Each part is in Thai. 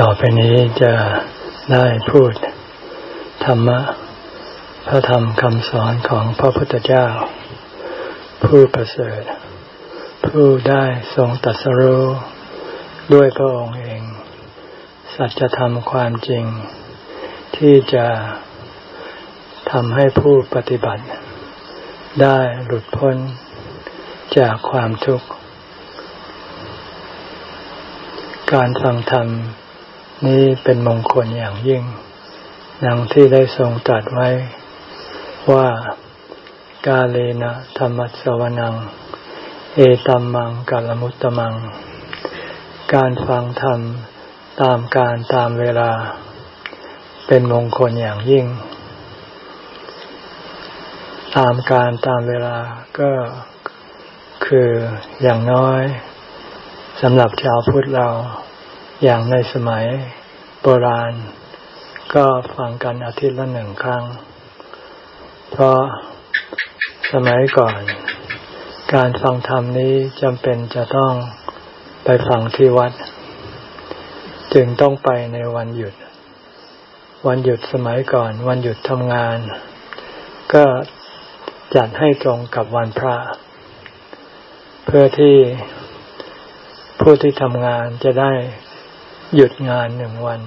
ต่อไปนี้จะได้พูด ธรรมะ พระธรรมคำสอนของพระพุทธเจ้า ผู้ประเสริฐ ผู้ได้ทรงตัดสรู้ด้วยพระองค์เอง สัจธรรมความจริง ที่จะทำให้ผู้ปฏิบัติ ได้หลุดพ้นจากความทุกข์ การฟังธรรม นี้เป็นมงคลอย่างยิ่งดังที่ได้ทรงตรัสไว้ว่ากาเลนะธรรมสวนัง เอตัมมังกาลมุตตมัง การฟังธรรมตามการตามเวลา เป็นมงคลอย่างยิ่ง ตามการตามเวลาก็คืออย่างน้อยสำหรับชาวพุทธเรา อย่างในสมัยโบราณ ก็ฟังกันอาทิตย์ละหนึ่งครั้ง เพราะสมัยก่อน การฟังธรรมนี้จำเป็นจะต้องไปฟังที่วัด จึงต้องไปในวันหยุด วันหยุดสมัยก่อน วันหยุดทำงาน ก็จัดให้ตรงกับวันพระ เพื่อที่ผู้ที่ทำงานจะได้ หยุดงานหนึ่งวัน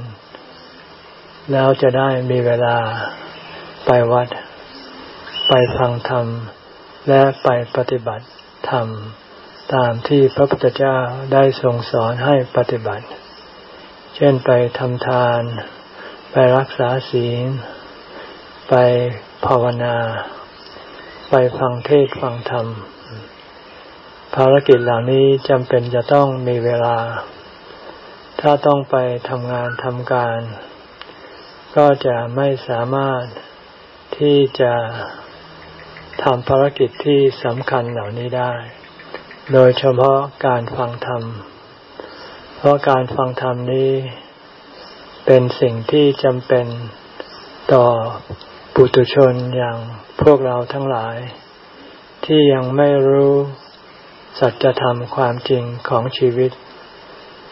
แล้วจะได้มีเวลาไปวัด ไปฟังธรรม และไปปฏิบัติธรรม ตามที่พระพุทธเจ้าได้ทรงสอนให้ปฏิบัติ เช่นไปทำทาน ไปรักษาศีล ไปภาวนา ไปฟังเทศฟังธรรม ภารกิจเหล่านี้จำเป็นจะต้องมีเวลา ถ้าต้องไปทำงานทำการ ก็จะไม่สามารถที่จะทำภารกิจที่สำคัญเหล่านี้ได้ โดยเฉพาะการฟังธรรม เพราะการฟังธรรมนี้ เป็นสิ่งที่จำเป็นต่อปุถุชนอย่างพวกเราทั้งหลาย ที่ยังไม่รู้สัจธรรมความจริงของชีวิต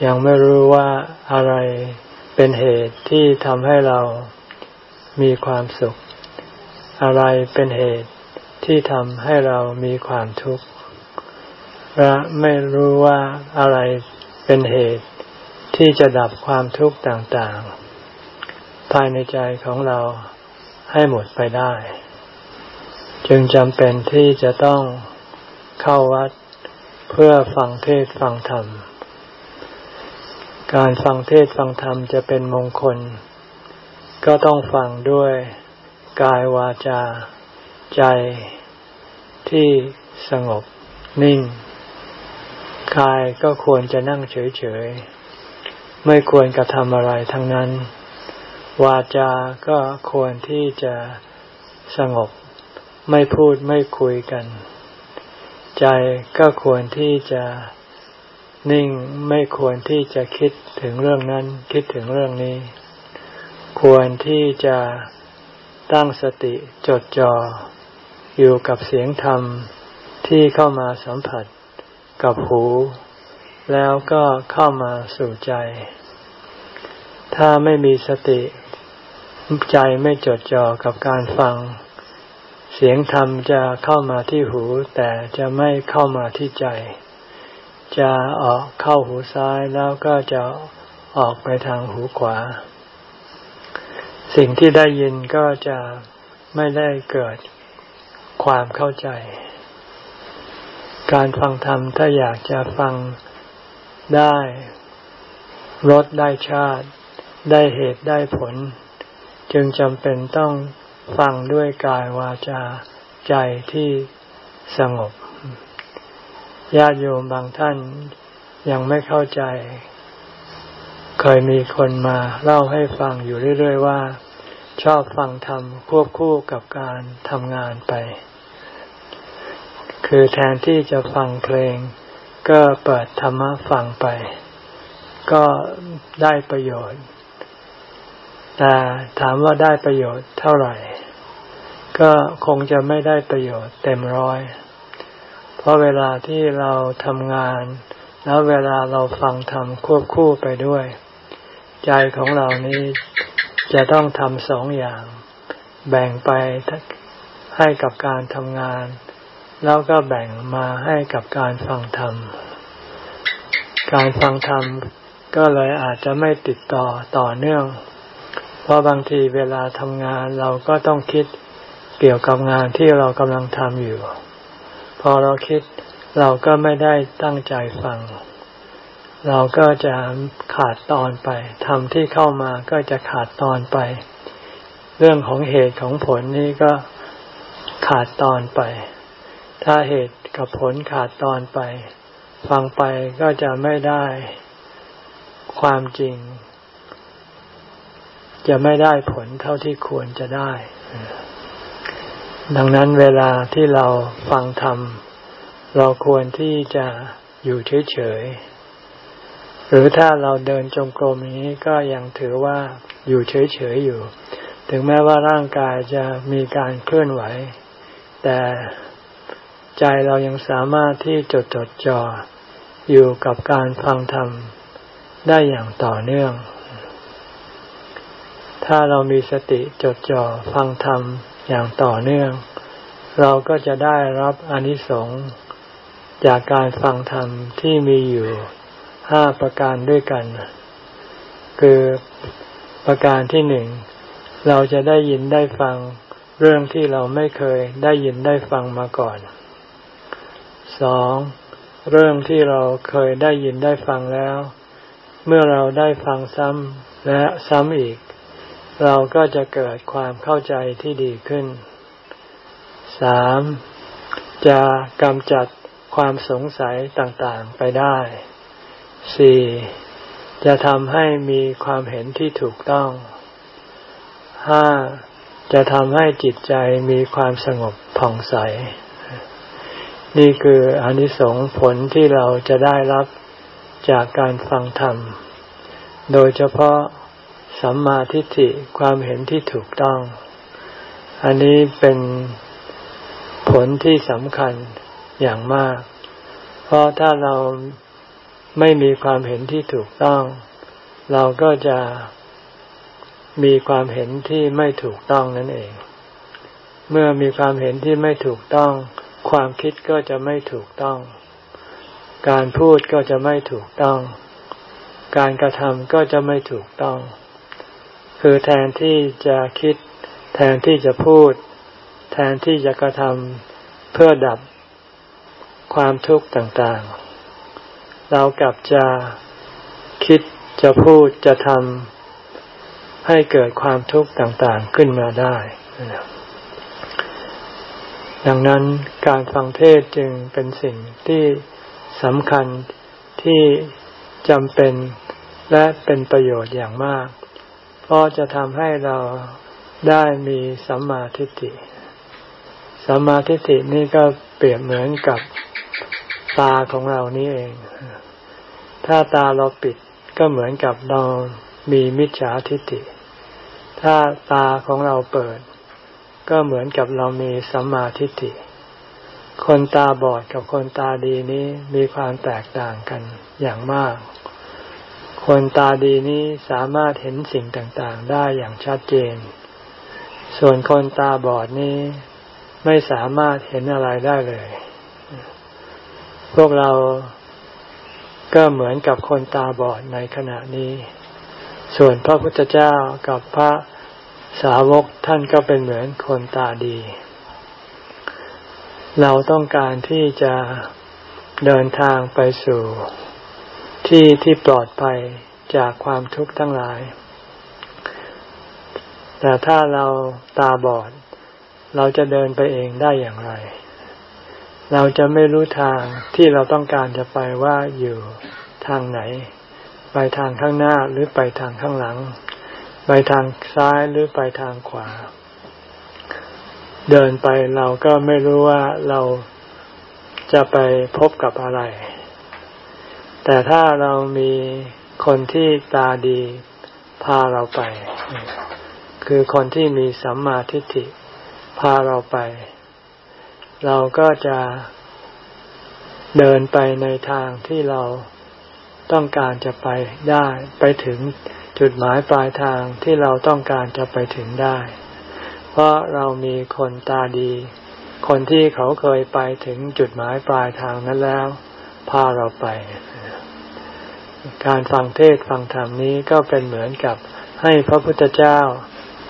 ยังไม่รู้ว่าอะไรเป็นเหตุที่ทำให้เรามีความสุข อะไรเป็นเหตุที่ทำให้เรามีความทุกข์และไม่รู้ว่าอะไรเป็นเหตุที่จะดับความทุกข์ต่างๆ ภายในใจของเราให้หมดไปได้ จึงจำเป็นที่จะต้องเข้าวัดเพื่อฟังเทศฟังธรรม การฟังเทศฟังธรรมจะเป็นมงคล ก็ต้องฟังด้วยกายวาจา ใจที่สงบนิ่ง กายก็ควรจะนั่งเฉยๆ ไม่ควรกระทำอะไรทั้งนั้น วาจา ก็ควรที่จะสงบ ไม่พูดไม่คุยกัน ใจก็ควรที่จะ นิ่งไม่ควรที่จะคิดถึงเรื่องนั้น คิดถึงเรื่องนี้ ควรที่จะตั้งสติจดจ่ออยู่กับเสียงธรรมที่เข้ามาสัมผัสกับหู แล้วก็เข้ามาสู่ใจ ถ้าไม่มีสติ ใจไม่จดจ่อกับการฟัง เสียงธรรมจะเข้ามาที่หู แต่จะไม่เข้ามาที่ใจ จะออกเข้าหูซ้ายแล้วก็จะออกไปทางหูขวา สิ่งที่ได้ยินก็จะไม่ได้เกิดความเข้าใจ การฟังธรรมถ้าอยากจะฟังได้รสได้ชาติ ได้เหตุได้ผล จึงจำเป็นต้องฟังด้วยกายวาจาใจที่สงบ ญาติโยมบางท่านยังไม่เข้าใจ เคยมีคนมาเล่าให้ฟังอยู่เรื่อย ๆ ว่า ชอบฟังธรรมควบคู่กับการทำงานไป คือแทนที่จะฟังเพลง ก็เปิดธรรมะฟังไป ก็ได้ประโยชน์ แต่ถามว่าได้ประโยชน์เท่าไหร่ ก็คงจะไม่ได้ประโยชน์เต็มร้อยเพราะเวลาที่เราทำงาน แล้วเวลาเราฟังธรรมควบคู่ไปด้วยใจใจของเรานี้จะต้องทำสองอย่าง แบ่งไปให้กับการทำงาน แล้วก็แบ่งมาให้กับการฟังธรรม การฟังธรรมก็เลยอาจจะไม่ติดต่อต่อเนื่อง เพราะบางทีเวลาทำงานเราก็ต้องคิดเกี่ยวกับงานที่เรากำลังทำอยู่ พอเราคิดเราก็ไม่ได้ตั้งใจฟัง เราก็จะขาดตอนไปทำที่เข้ามาก็จะขาดตอนไป เรื่องของเหตุของผลนี่ก็ขาดตอนไป ถ้าเหตุกับผลขาดตอนไป ฟังไปก็จะไม่ได้ความจริง จะไม่ได้ผลเท่าที่ควรจะได้ ดังนั้นเวลาที่เราฟังธรรม เราควรที่จะอยู่เฉยๆ หรือถ้าเราเดินจงกรมนี้ก็ยังถือว่าอยู่เฉยๆอยู่ ถึงแม้ว่าร่างกายจะมีการเคลื่อนไหว แต่ใจเรายังสามารถที่จดจดจ่ออยู่กับการฟังธรรม ได้อย่างต่อเนื่อง ถ้าเรามีสติจดจ่อฟังธรรม อย่างต่อเนื่อง เราก็จะได้รับอนิสงส์จากการฟังธรรมที่มีอยู่ห้าประการด้วยกัน คือประการที่หนึ่งเราจะได้ยินได้ฟังเรื่องที่เราไม่เคยได้ยินได้ฟังมาก่อนสองเรื่องที่เราเคยได้ยินได้ฟังแล้ว เมื่อเราได้ฟังซ้ำและซ้ำอีก เราก็จะเกิดความเข้าใจที่ดีขึ้นสามจะกำจัดความสงสัยต่างๆไปได้สี่จะทำให้มีความเห็นที่ถูกต้องห้าจะทำให้จิตใจมีความสงบผ่องใส นี่คืออนิสงส์ผลที่เราจะได้รับจากการฟังธรรม โดยเฉพาะ สัมมาทิฏฐิความเห็นที่ถูกต้อง อันนี้เป็นผลที่สำคัญอย่างมาก เพราะถ้าเราไม่มีความเห็นที่ถูกต้อง เราก็จะมีความเห็นที่ไม่ถูกต้องนั่นเอง เมื่อมีความเห็นที่ไม่ถูกต้อง ความคิดก็จะไม่ถูกต้อง การพูดก็จะไม่ถูกต้อง การกระทำก็จะไม่ถูกต้อง คือแทนที่จะคิด แทนที่จะพูด แทนที่จะกระทำเพื่อดับความทุกข์ต่างๆ เรากลับจะคิดจะพูดจะทำให้เกิดความทุกข์ต่างๆขึ้นมาได้ดังนั้นการฟังเทศจึงเป็นสิ่งที่สำคัญที่จำเป็นและเป็นประโยชน์อย่างมาก ราะจะทำให้เราได้มีสัมมาทิฏฐิ สัมมาทิฏฐินี่ก็เปรียบเหมือนกับตาของเรานี่เอง ถ้าตาเราปิดก็เหมือนกับเรามีมิจฉาทิฏฐิ ถ้าตาของเราเปิด ก็เหมือนกับเรามีสัมมาทิฏฐิ คนตาบอดกับคนตาดีนี้มีความแตกต่างกันอย่างมาก คนตาดีนี้สามารถเห็นสิ่งต่างๆ ได้อย่างชัดเจน ส่วนคนตาบอดนี้ไม่สามารถเห็นอะไรได้เลย พวกเราก็เหมือนกับคนตาบอดในขณะนี้ ส่วนพระพุทธเจ้ากับพระสาวกท่านก็เป็นเหมือนคนตาดี เราต้องการที่จะเดินทางไปสู่ ที่ที่ปลอดภัยจากความทุกข์ทั้งหลาย แต่ถ้าเราตาบอด เราจะเดินไปเองได้อย่างไร เราจะไม่รู้ทางที่เราต้องการจะไปว่าอยู่ทางไหน ไปทางข้างหน้าหรือไปทางข้างหลัง ไปทางซ้ายหรือไปทางขวา เดินไปเราก็ไม่รู้ว่าเราจะไปพบกับอะไร แต่ถ้าเรามีคนที่ตาดีพาเราไป คือคนที่มีสัมมาทิฏฐิพาเราไป เราก็จะเดินไปในทางที่เราต้องการจะไปได้ไปถึงจุดหมายปลายทางที่เราต้องการจะไปถึงได้ เพราะเรามีคนตาดี คนที่เขาเคยไปถึงจุดหมายปลายทางนั้นแล้ว พาเราไป การฟังเทศฟังธรรมนี้ก็เป็นเหมือนกับให้พระพุทธเจ้า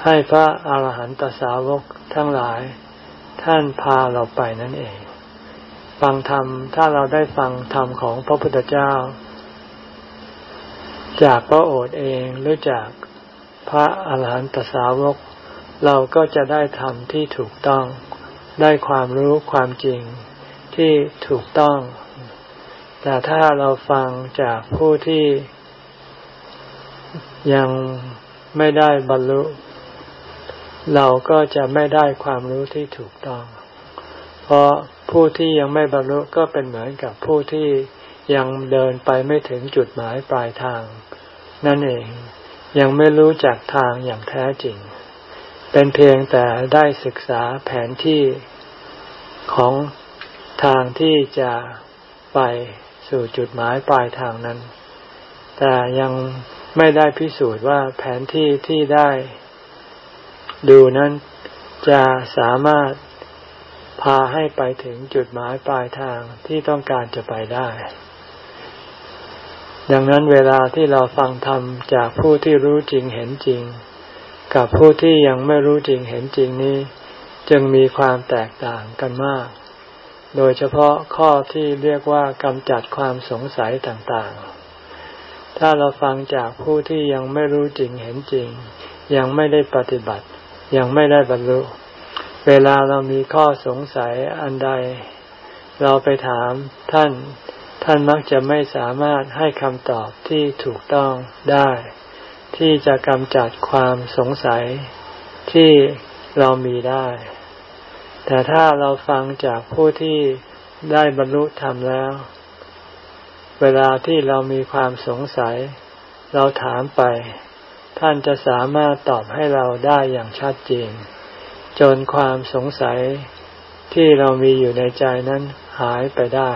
ให้พระอาหารหันตสาวกทั้งหลาย ท่านพาเราไปนั่นเอง ฟังธรรมถ้าเราได้ฟังธรรมของพระพุทธเจ้า จากพระโอษฐ์เองหรือจากพระอาหารหันตสาวก เราก็จะได้ธรรมที่ถูกต้องได้ความรู้ความจริงที่ถูกต้อง แต่ถ้าเราฟังจากผู้ที่ยังไม่ได้บรรลุ เราก็จะไม่ได้ความรู้ที่ถูกต้อง เพราะผู้ที่ยังไม่บรรลุก็เป็นเหมือนกับผู้ที่ยังเดินไปไม่ถึงจุดหมายปลายทาง นั่นเองยังไม่รู้จักทางอย่างแท้จริง เป็นเพียงแต่ได้ศึกษาแผนที่ของทางที่จะไป สู่จุดหมายปลายทางนั้น แต่ยังไม่ได้พิสูจน์ว่าแผนที่ที่ได้ดูนั้นจะสามารถพาให้ไปถึงจุดหมายปลายทางที่ต้องการจะไปได้ ดังนั้นเวลาที่เราฟังธรรมจากผู้ที่รู้จริงเห็นจริง กับผู้ที่ยังไม่รู้จริงเห็นจริงนี้ จึงมีความแตกต่างกันมาก โดยเฉพาะข้อที่เรียกว่ากำจัดความสงสัยต่างๆ ถ้าเราฟังจากผู้ที่ยังไม่รู้จริงเห็นจริง ยังไม่ได้ปฏิบัติ ยังไม่ได้บรรลุ เวลาเรามีข้อสงสัยอันใด เราไปถามท่าน ท่านมักจะไม่สามารถให้คำตอบที่ถูกต้องได้ ที่จะกำจัดความสงสัยที่เรามีได้ แต่ถ้าเราฟังจากผู้ที่ได้บรรลุธรรมแล้ว เวลาที่เรามีความสงสัย เราถามไป ท่านจะสามารถตอบให้เราได้อย่างชัดเจนจนความสงสัยที่เรามีอยู่ในใจนั้นหายไปได้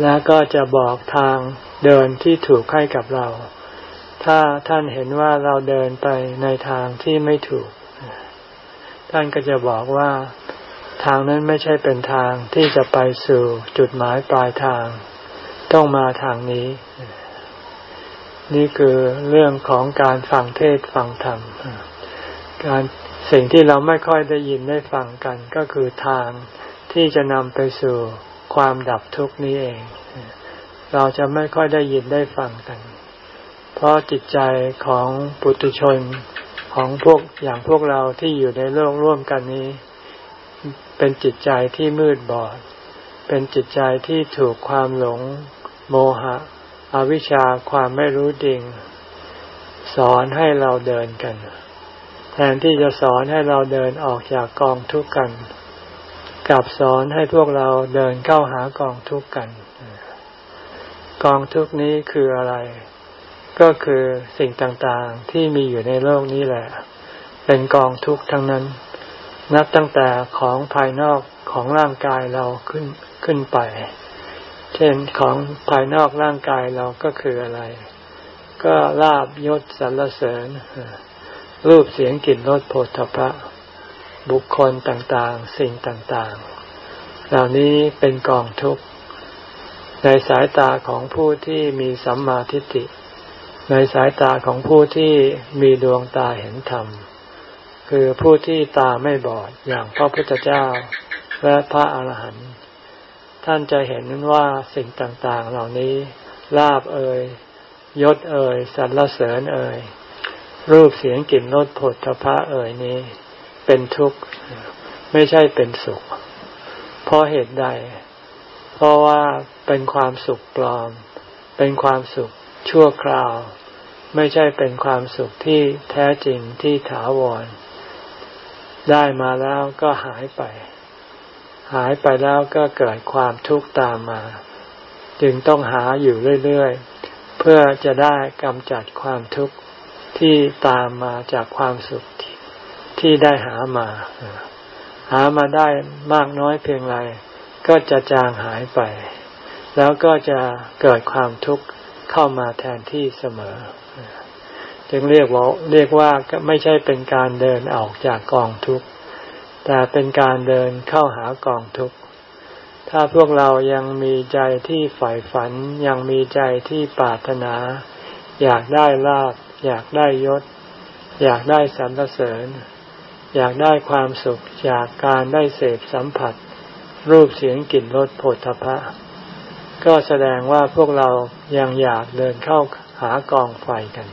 และก็จะบอกทางเดินที่ถูกให้กับเรา ถ้าท่านเห็นว่าเราเดินไปในทางที่ไม่ถูก ท่านก็จะบอกว่าทางนั้นไม่ใช่เป็นทางที่จะไปสู่จุดหมายปลายทาง ต้องมาทางนี้ นี่คือเรื่องของการฟังเทศฟังธรรม การสิ่งที่เราไม่ค่อยได้ยินได้ฟังกัน ก็คือทางที่จะนำไปสู่ความดับทุกข์นี้เอง เราจะไม่ค่อยได้ยินได้ฟังกัน เพราะจิตใจของปุถุชน ของพวกอย่างพวกเราที่อยู่ในโลกร่วมกันนี้ เป็นจิตใจที่มืดบอด เป็นจิตใจที่ถูกความหลง โมหะ อวิชชาความไม่รู้จริงสอนให้เราเดินกัน แทนที่จะสอนให้เราเดินออกจากกองทุกข์กันกลับสอนให้พวกเราเดินเข้าหากองทุกข์กัน กองทุกข์นี้คืออะไร ก็คือสิ่งต่างๆที่มีอยู่ในโลกนี้แหละ เป็นกองทุกข์ทั้งนั้น นับตั้งแต่ของภายนอกของร่างกายเราขึ้นขึ้นไป เช่นของภายนอกร่างกายเราก็คืออะไร ก็ลาบยศสรรเสริญ รูปเสียงกลิ่นรสโผฏฐพะบุคคลต่างๆ สิ่งต่างๆ เหล่านี้เป็นกองทุกข์ ในสายตาของผู้ที่มีสัมมาทิฏฐิ ในสายตาของผู้ที่มีดวงตาเห็นธรรม คือผู้ที่ตาไม่บอดอย่างพระพุทธเจ้าและพระอาหารหันต์ท่านจะเห็นว่าสิ่งต่างๆ เหล่านี้ลาบเอ่ยยศเอ่ยสรรเสริญเอ่ยรูปเสียงกลิ่นรสผลพระเอ่ยนี้ เป็นทุกข์ไม่ใช่เป็นสุข เพราะเหตุใด เพราะว่าเป็นความสุขปลอม เป็นความสุข ชั่วคราว ไม่ใช่เป็นความสุขที่แท้จริงที่ถาวร ได้มาแล้วก็หายไป หายไปแล้วก็เกิดความทุกข์ตามมา จึงต้องหาอยู่เรื่อยๆ เพื่อจะได้กำจัดความทุกข์ที่ตามมาจากความสุขที่ได้หามา หามาได้มากน้อยเพียงไรก็จะจางหายไป แล้วก็จะเกิดความทุกข์ เข้ามาแทนที่เสมอ จึงเรียกว่าเรียกว่าไม่ใช่เป็นการเดินออกจากกองทุกข์ แต่เป็นการเดินเข้าหากองทุกข์ ถ้าพวกเรายังมีใจที่ใฝ่ฝัน ยังมีใจที่ปรารถนา อยากได้ลาบอยากได้ยศ อยากได้สรรเสริญ อยากได้ความสุข จากการได้เสพสัมผัส รูปเสียงกลิ่นรสผลทพะ ก็แสดงว่าพวกเรายังอยากเดินเข้าหากองไฟกัน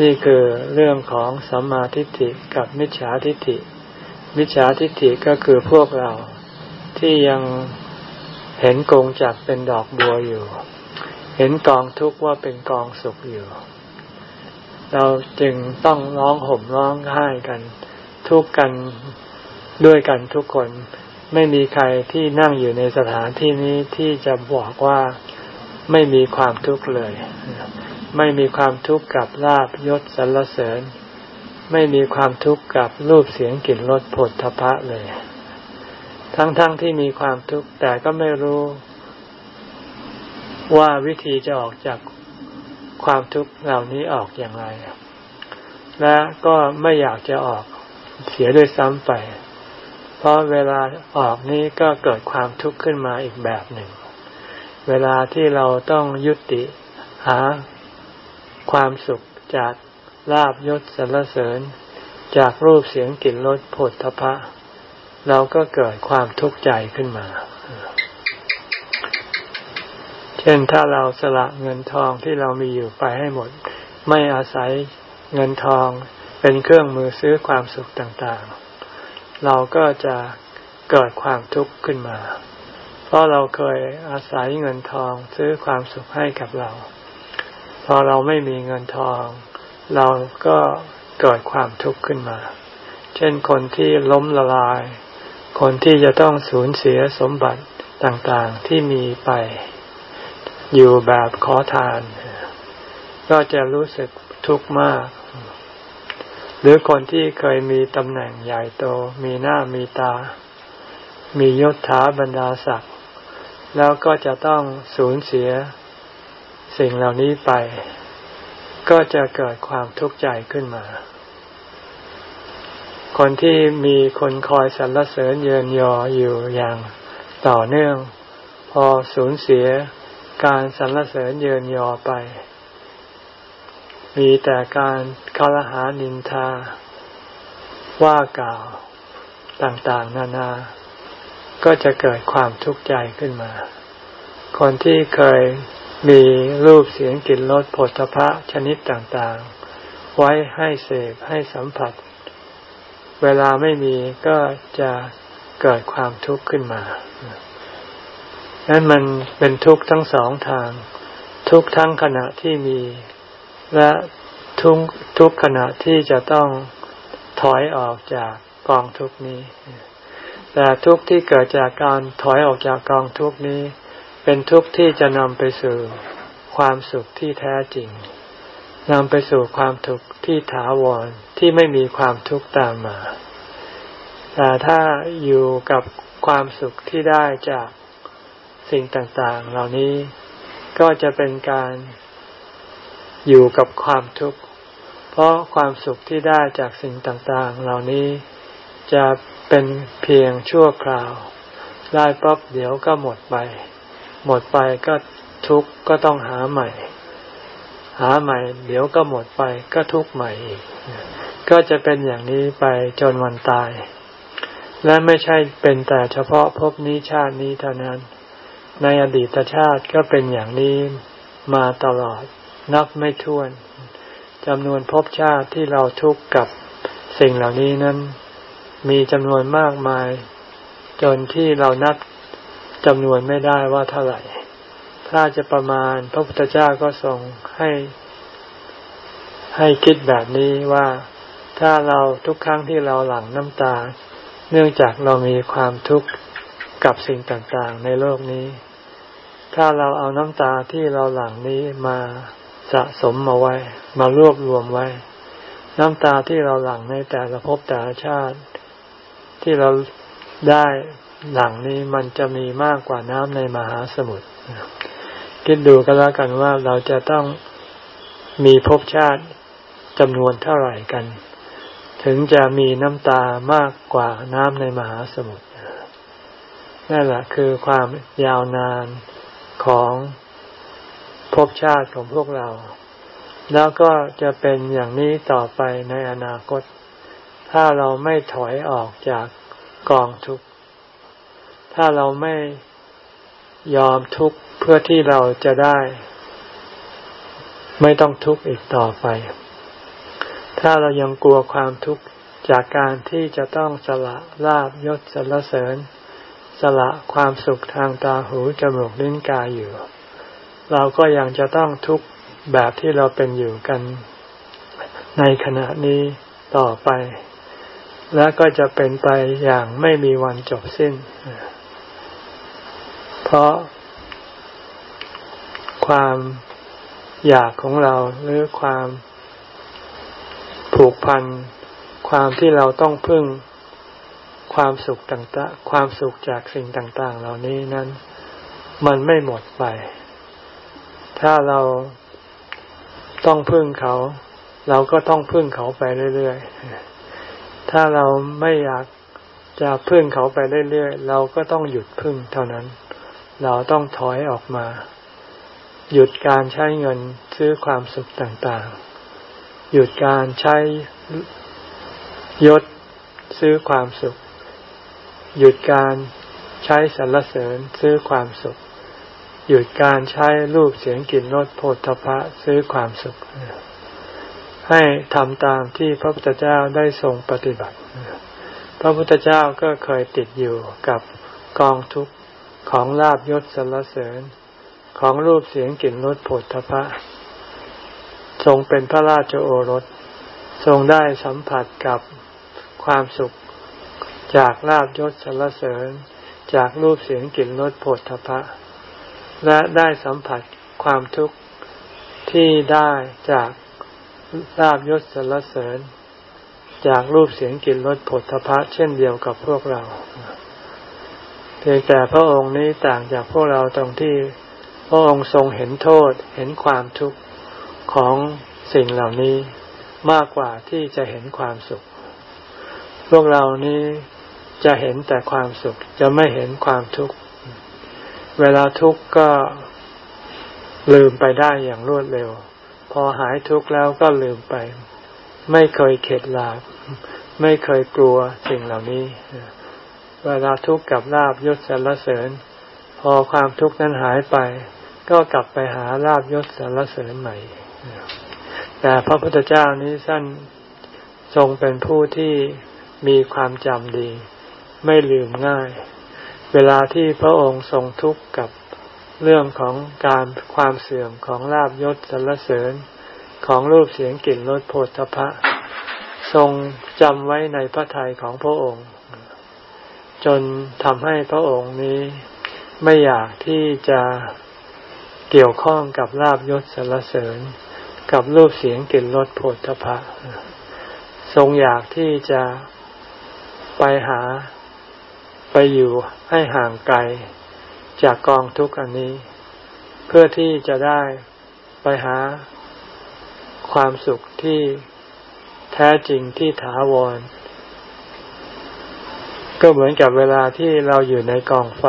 นี่คือเรื่องของสัมมาทิฏฐิกับมิจฉาทิฏฐิ มิจฉาทิฏฐิก็คือพวกเราที่ยังเห็นกงจักเป็นดอกบัวอยู่ เห็นกองทุกข์ว่าเป็นกองสุขอยู่ เราจึงต้องร้องห่มร้องไห้กัน ทุกข์กันด้วยกันทุกคน ไม่มีใครที่นั่งอยู่ในสถานที่นี้ที่จะบอกว่าไม่มีความทุกข์เลย ไม่มีความทุกข์กับลาบยศสรรเสริญ ไม่มีความทุกข์กับรูปเสียงกลิ่นรสผลทพะเลย ทั้งๆทที่มีความทุกข์แต่ก็ไม่รู้ว่าวิธีจะออกจากความทุกข์เหล่านี้ออกอย่างไร และก็ไม่อยากจะออกเสียด้วยซ้ำไป เพราะเวลาออกนี้ก็เกิดความทุกข์ขึ้นมาอีกแบบหนึ่ง เวลาที่เราต้องยุติหาความสุขจากลาบยศสรรเสริญ จากรูปเสียงกลิ่นรสผลทพะ เราก็เกิดความทุกข์ใจขึ้นมา เช่นถ้าเราสละเงินทองที่เรามีอยู่ไปให้หมด ไม่อาศัยเงินทองเป็นเครื่องมือซื้อความสุขต่างๆ เราก็จะเกิดความทุกข์ขึ้นมา เพราะเราเคยอาศัยเงินทองซื้อความสุขให้กับเรา พอเราไม่มีเงินทอง เราก็เกิดความทุกข์ขึ้นมา เช่นคนที่ล้มละลาย คนที่จะต้องสูญเสียสมบัติต่างๆที่มีไป อยู่แบบขอทาน ก็จะรู้สึกทุกข์มาก หรือคนที่เคยมีตำแหน่งใหญ่โต มีหน้ามีตา มียศถาบรรดาศักดิ์แล้วก็จะต้องสูญเสียสิ่งเหล่านี้ไป ก็จะเกิดความทุกข์ใจขึ้นมา คนที่มีคนคอยสรรเสริญเยินยออยู่อย่างต่อเนื่อง พอสูญเสียการสรรเสริญเยินยอไป มีแต่การคารหานินทา ว่ากล่าวต่างๆ นานา ก็จะเกิดความทุกข์ใจขึ้นมา คนที่เคยมีรูปเสียงกลิ่นรสผลพระชนิดต่างๆ ไว้ให้เสพให้สัมผัส เวลาไม่มีก็จะเกิดความทุกข์ขึ้นมานั้นมันเป็นทุกข์ทั้งสองทาง ทุกทั้งขณะที่มี และทุกทุกขณะที่จะต้องถอยออกจากกองทุกนี้ แต่ทุกที่เกิดจากการถอยออกจากกองทุกนี้ เป็นทุกที่จะนำไปสู่ความสุขที่แท้จริงนำไปสู่ความทุกข์ที่ถาวรที่ไม่มีความทุกข์ตามมา แต่ถ้าอยู่กับความสุขที่ได้จากสิ่งต่างๆ เหล่านี้ก็จะเป็นการ อยู่กับความทุกข์ เพราะความสุขที่ได้จากสิ่งต่างๆ เหล่านี้จะเป็นเพียงชั่วคราว ได้ปั๊บเดี๋ยวก็หมดไป หมดไปก็ทุกข์ก็ต้องหาใหม่ หาใหม่ เดี๋ยวก็หมดไปก็ทุกข์ใหม่อีกก็จะเป็นอย่างนี้ไปจนวันตาย และไม่ใช่เป็นแต่เฉพาะภพนี้ชาตินี้เท่านั้น ในอดีตชาติก็เป็นอย่างนี้มาตลอด นับไม่ถ้วนจำนวนภพชาติที่เราทุกข์กับสิ่งเหล่านี้นั้น มีจำนวนมากมาย จนที่เรานับจำนวนไม่ได้ว่าเท่าไหร่ ถ้าจะประมาณพระพุทธเจ้าก็ทรงให้ ให้คิดแบบนี้ว่าถ้าเราทุกครั้งที่เราหลั่งน้ำตา เนื่องจากเรามีความทุกข์กับสิ่งต่างๆ ในโลกนี้ ถ้าเราเอาน้ำตาที่เราหลั่งนี้มา สะสมมาไว้ มารวบรวมไว้ น้ำตาที่เราหลั่งในแต่ละภพแต่ละชาติ ที่เราได้หลั่งนี้มันจะมีมากกว่าน้ำในมหาสมุทรคิดดูก็แล้วกันว่าเราจะต้องมีภพชาติจำนวนเท่าไหร่กัน ถึงจะมีน้ำตามากกว่าน้ำในมหาสมุทรนั่นแหละคือความยาวนานของ ภพชาติของพวกเรา แล้วก็จะเป็นอย่างนี้ต่อไปในอนาคต ถ้าเราไม่ถอยออกจากกองทุกข์ ถ้าเราไม่ยอมทุกข์เพื่อที่เราจะได้ ไม่ต้องทุกข์อีกต่อไป ถ้าเรายังกลัวความทุกข์จากการที่จะต้องสละลาบยศสรรเสริญ สละความสุขทางตาหูจมูกลิ้นกายอยู่ เราก็ยังจะต้องทุกข์แบบที่เราเป็นอยู่กันในขณะนี้ต่อไป และก็จะเป็นไปอย่างไม่มีวันจบสิ้น เพราะความอยากของเราหรือความผูกพัน ความที่เราต้องพึ่งความสุขต่างๆ ความสุขจากสิ่งต่าง ๆ เหล่านี้นั้น มันไม่หมดไป ถ้าเราต้องพึ่งเขา เราก็ต้องพึ่งเขาไปเรื่อยๆ ถ้าเราไม่อยากจะพึ่งเขาไปเรื่อยๆ เราก็ต้องหยุดพึ่งเท่านั้น เราต้องถอยออกมา หยุดการใช้เงินซื้อความสุขต่างๆ หยุดการใช้ยศซื้อความสุข หยุดการใช้สรรเสริญซื้อความสุข หยุดการใช้รูปเสียงกลิ่นรสโผฏฐพะซื้อความสุข ให้ทำตามที่พระพุทธเจ้าได้ทรงปฏิบัติ พระพุทธเจ้าก็เคยติดอยู่กับกองทุกข์ของลาบยศสรรเสริญ ของรูปเสียงกลิ่นรสโผลทพะทรงเป็นพระราชโอรส ทรงได้สัมผัสกับความสุขจากลาบยศสรรเสริญ จากรูปเสียงกลิ่นรสโผลทพะ และได้สัมผัสความทุกข์ที่ได้จากลาบยศสรรเสริญ จากรูปเสียงกลิ่นรสผลทพะเช่นเดียวกับพวกเรา เพียงแต่พระองค์นี้ต่างจากพวกเราตรงที่พระองค์ทรงเห็นโทษเห็นความทุกข์ของสิ่งเหล่านี้มากกว่าที่จะเห็นความสุข พวกเรานี้จะเห็นแต่ความสุขจะไม่เห็นความทุกข์ เวลาทุกข์ก็ลืมไปได้อย่างรวดเร็ว พอหายทุกข์แล้วก็ลืมไป ไม่เคยเข็ดหลาบไม่เคยกลัวสิ่งเหล่านี้ เวลาทุกข์กับลาบยศสรรเสริญ พอความทุกข์นั้นหายไป ก็กลับไปหาลาบยศสารเสริญใหม่ แต่พระพุทธเจ้านี้ท่านทรงเป็นผู้ที่มีความจำดี ไม่ลืมง่าย เวลาที่พระองค์ทรงทุกข์กับเรื่องของการความเสื่อมของลาบยศสรรเสริญของรูปเสียงกลิ่นรสโผฏฐพะ ทรงจำไว้ในพระทัยของพระองค์ จนทำให้พระองค์นี้ไม่อยากที่จะเกี่ยวข้องกับลาบยศสรรเสริญ กับรูปเสียงกลิ่นรสโผฏฐพะ ทรงอยากที่จะไปหา ไปอยู่ให้ห่างไกลจากกองทุกข์อันนี้ เพื่อที่จะได้ไปหาความสุขที่แท้จริงที่ถาวร ก็เหมือนกับเวลาที่เราอยู่ในกองไฟ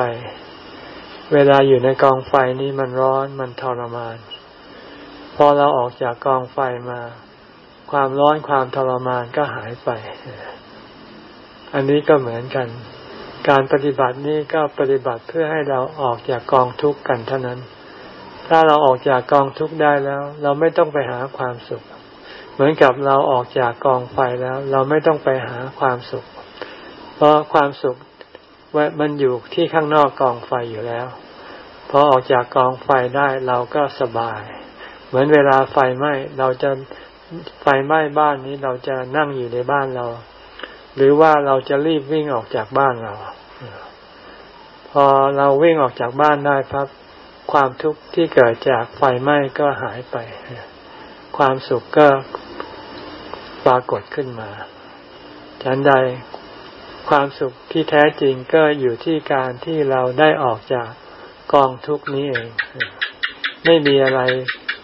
เวลาอยู่ในกองไฟนี้มันร้อนมันทรมาน พอเราออกจากกองไฟมา ความร้อนความทรมานก็หายไป อันนี้ก็เหมือนกัน การปฏิบัตินี้ก็ปฏิบัติเพื่อให้เราออกจากกองทุกข์กันเท่านั้น ถ้าเราออกจากกองทุกข์ได้แล้ว เราไม่ต้องไปหาความสุข เหมือนกับเราออกจากกองไฟแล้ว เราไม่ต้องไปหาความสุข เพราะความสุขว่ามันอยู่ที่ข้างนอกกองไฟอยู่แล้ว พอออกจากกองไฟได้เราก็สบาย เหมือนเวลาไฟไหม้เราจะไฟไหม้บ้านนี้เราจะนั่งอยู่ในบ้านเรา หรือว่าเราจะรีบวิ่งออกจากบ้านเรา พอเราวิ่งออกจากบ้านได้ครับ ความทุกข์ที่เกิดจากไฟไหม้ก็หายไป ความสุขก็ปรากฏขึ้นมาฉันใดความสุขที่แท้จริงก็อยู่ที่การที่เราได้ออกจากกองทุกนี้เอง ไม่มีอะไร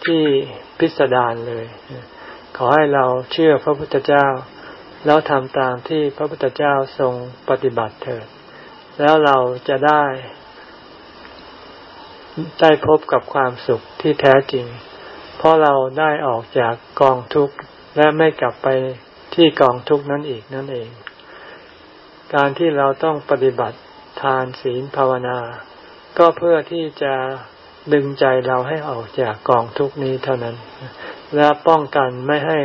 ที่พิสดารเลย ขอให้เราเชื่อพระพุทธเจ้า แล้วทำตามที่พระพุทธเจ้าทรงปฏิบัติเถิด แล้วเราจะได้ได้พบกับความสุขที่แท้จริง เพราะเราได้ออกจากกองทุกข์และไม่กลับไปที่กองทุกข์นั้นอีกนั่นเอง การที่เราต้องปฏิบัติทานศีลภาวนา ก็เพื่อที่จะดึงใจเราให้ออกจากกองทุกนี้เท่านั้น และป้องกันไม่ให้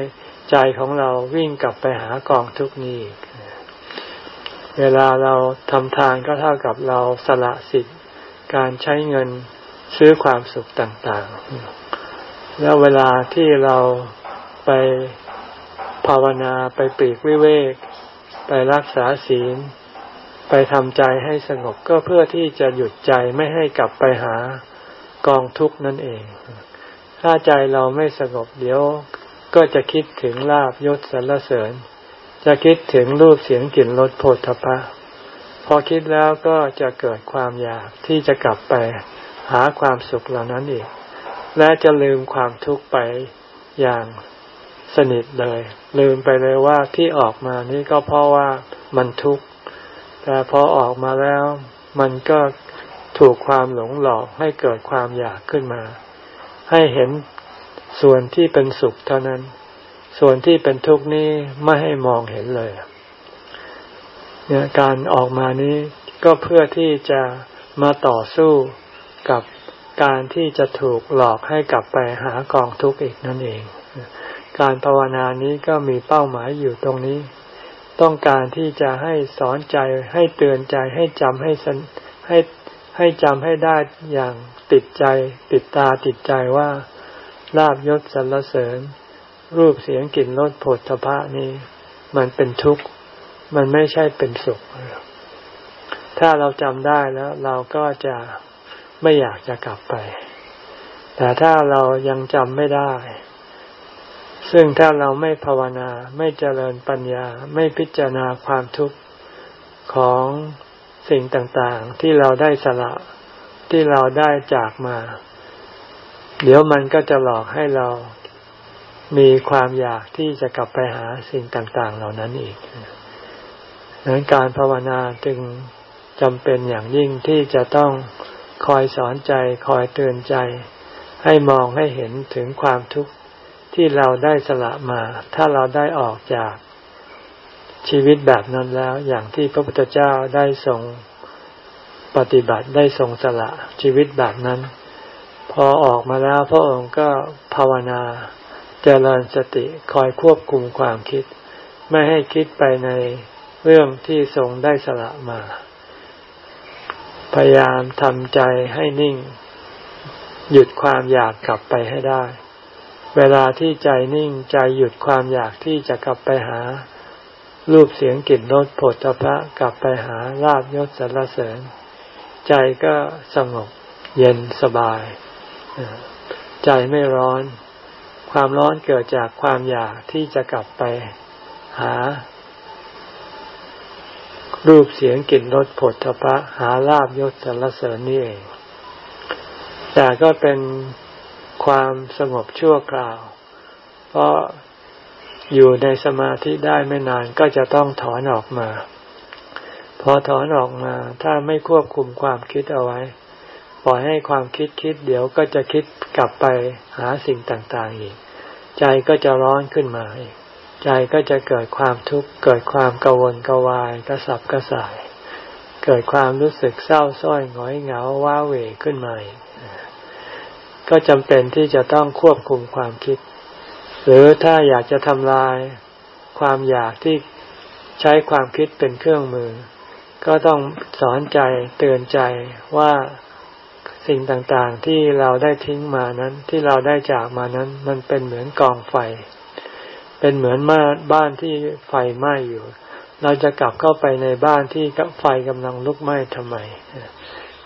ใจของเราวิ่งกลับไปหากองทุกนี้ เวลาเราทำทานก็เท่ากับเราสละสิทธิ์ การใช้เงินซื้อความสุขต่างๆ แล้วเวลาที่เราไปภาวนาไปปีกวิเวก ไปรักษาศีล ไปทำใจให้สงบก็เพื่อที่จะหยุดใจไม่ให้กลับไปหากองทุกข์นั่นเอง ถ้าใจเราไม่สงบเดี๋ยว ก็จะคิดถึงลาบยศสรรเสริญ จะคิดถึงรูปเสียงกลิ่นรสโผฏฐพะพอคิดแล้วก็จะเกิดความอยากที่จะกลับไปหาความสุขเหล่านั้นอีก และจะลืมความทุกข์ไปอย่างสนิทเลย ลืมไปเลยว่าที่ออกมานี่ก็เพราะว่ามันทุกข์แต่พอออกมาแล้ว มันก็ถูกความหลงหลอกให้เกิดความอยากขึ้นมา ให้เห็น ส่วนที่เป็นสุขเท่านั้น ส่วนที่เป็นทุกข์นี้ไม่ให้มองเห็นเลยเนี่ยการออกมานี้ก็เพื่อที่จะมาต่อสู้กับการที่จะถูกหลอกให้กลับไปหากองทุกข์อีกนั่นเอง การภาวนานี้ก็มีเป้าหมายอยู่ตรงนี้ ต้องการที่จะให้สอนใจให้เตือนใจให้จำให้ให้ให้จำให้ได้อย่างติดใจ ติดตาติดใจว่า ลาบยศสรรเสริญ รูปเสียงกลิ่นรสผลทพะนี้ มันเป็นทุกข์ มันไม่ใช่เป็นสุข ถ้าเราจำได้แล้ว เราก็จะไม่อยากจะกลับไป แต่ถ้าเรายังจำไม่ได้ ซึ่งถ้าเราไม่ภาวนาไม่เจริญปัญญาไม่พิจารณาความทุกข์ของสิ่งต่างๆ ที่เราได้สละที่เราได้จากมา เดี๋ยวมันก็จะหลอกให้เรามีความอยากที่จะกลับไปหาสิ่งต่าง ๆ เหล่านั้นอีกดังนั้นการภาวนาจึงจำเป็นอย่างยิ่งที่จะต้องคอยสอนใจคอยเตือนใจ ให้มองให้เห็นถึงความทุกข์ที่เราได้สละมา ถ้าเราได้ออกจากชีวิตแบบนั้นแล้ว อย่างที่พระพุทธเจ้าได้ทรงปฏิบัติได้ทรงสละชีวิตแบบนั้น พอออกมาแล้วพระองค์ก็ภาวนาเจริญสติคอยควบคุมความคิด ไม่ให้คิดไปในเรื่องที่ทรงได้สละมา พยายามทำใจให้นิ่ง หยุดความอยากกลับไปให้ได้ เวลาที่ใจนิ่งใจหยุดความอยากที่จะกลับไปหา รูปเสียงกลิ่นรสผลตภะกลับไปหาลาบยศสรรเสริญ ใจก็สงบเย็นสบาย ใจไม่ร้อน ความร้อนเกิดจากความอยากที่จะกลับไปหา รูปเสียงกลิ่นรสผลตภะหาลาบยศสรรเสริญนี่เอง แต่ก็เป็นความสงบชั่วคราว เพราะอยู่ในสมาธิได้ไม่นานก็จะต้องถอนออกมา พอถอนออกมา ถ้าไม่ควบคุมความคิดเอาไว้ ปล่อยให้ความคิดคิดเดี๋ยวก็จะคิดกลับไปหาสิ่งต่างๆอีก ใจก็จะร้อนขึ้นมาอีกใจก็จะเกิดความทุกข์เกิดความกังวลกวายกระสับกระส่าย เกิดความรู้สึกเศร้าส้อยหงอยเหงาว้าเหวขึ้นมาอีกก็จำเป็นที่จะต้องควบคุมความคิด หรือถ้าอยากจะทำลายความอยากที่ใช้ความคิดเป็นเครื่องมือ ก็ต้องสอนใจเตือนใจว่า สิ่งต่างๆที่เราได้ทิ้งมานั้น ที่เราได้จากมานั้น มันเป็นเหมือนกองไฟ เป็นเหมือนมาบ้านที่ไฟไหม้อยู่ เราจะกลับเข้าไปในบ้านที่ไฟกำลังลุกไหม้ทำไม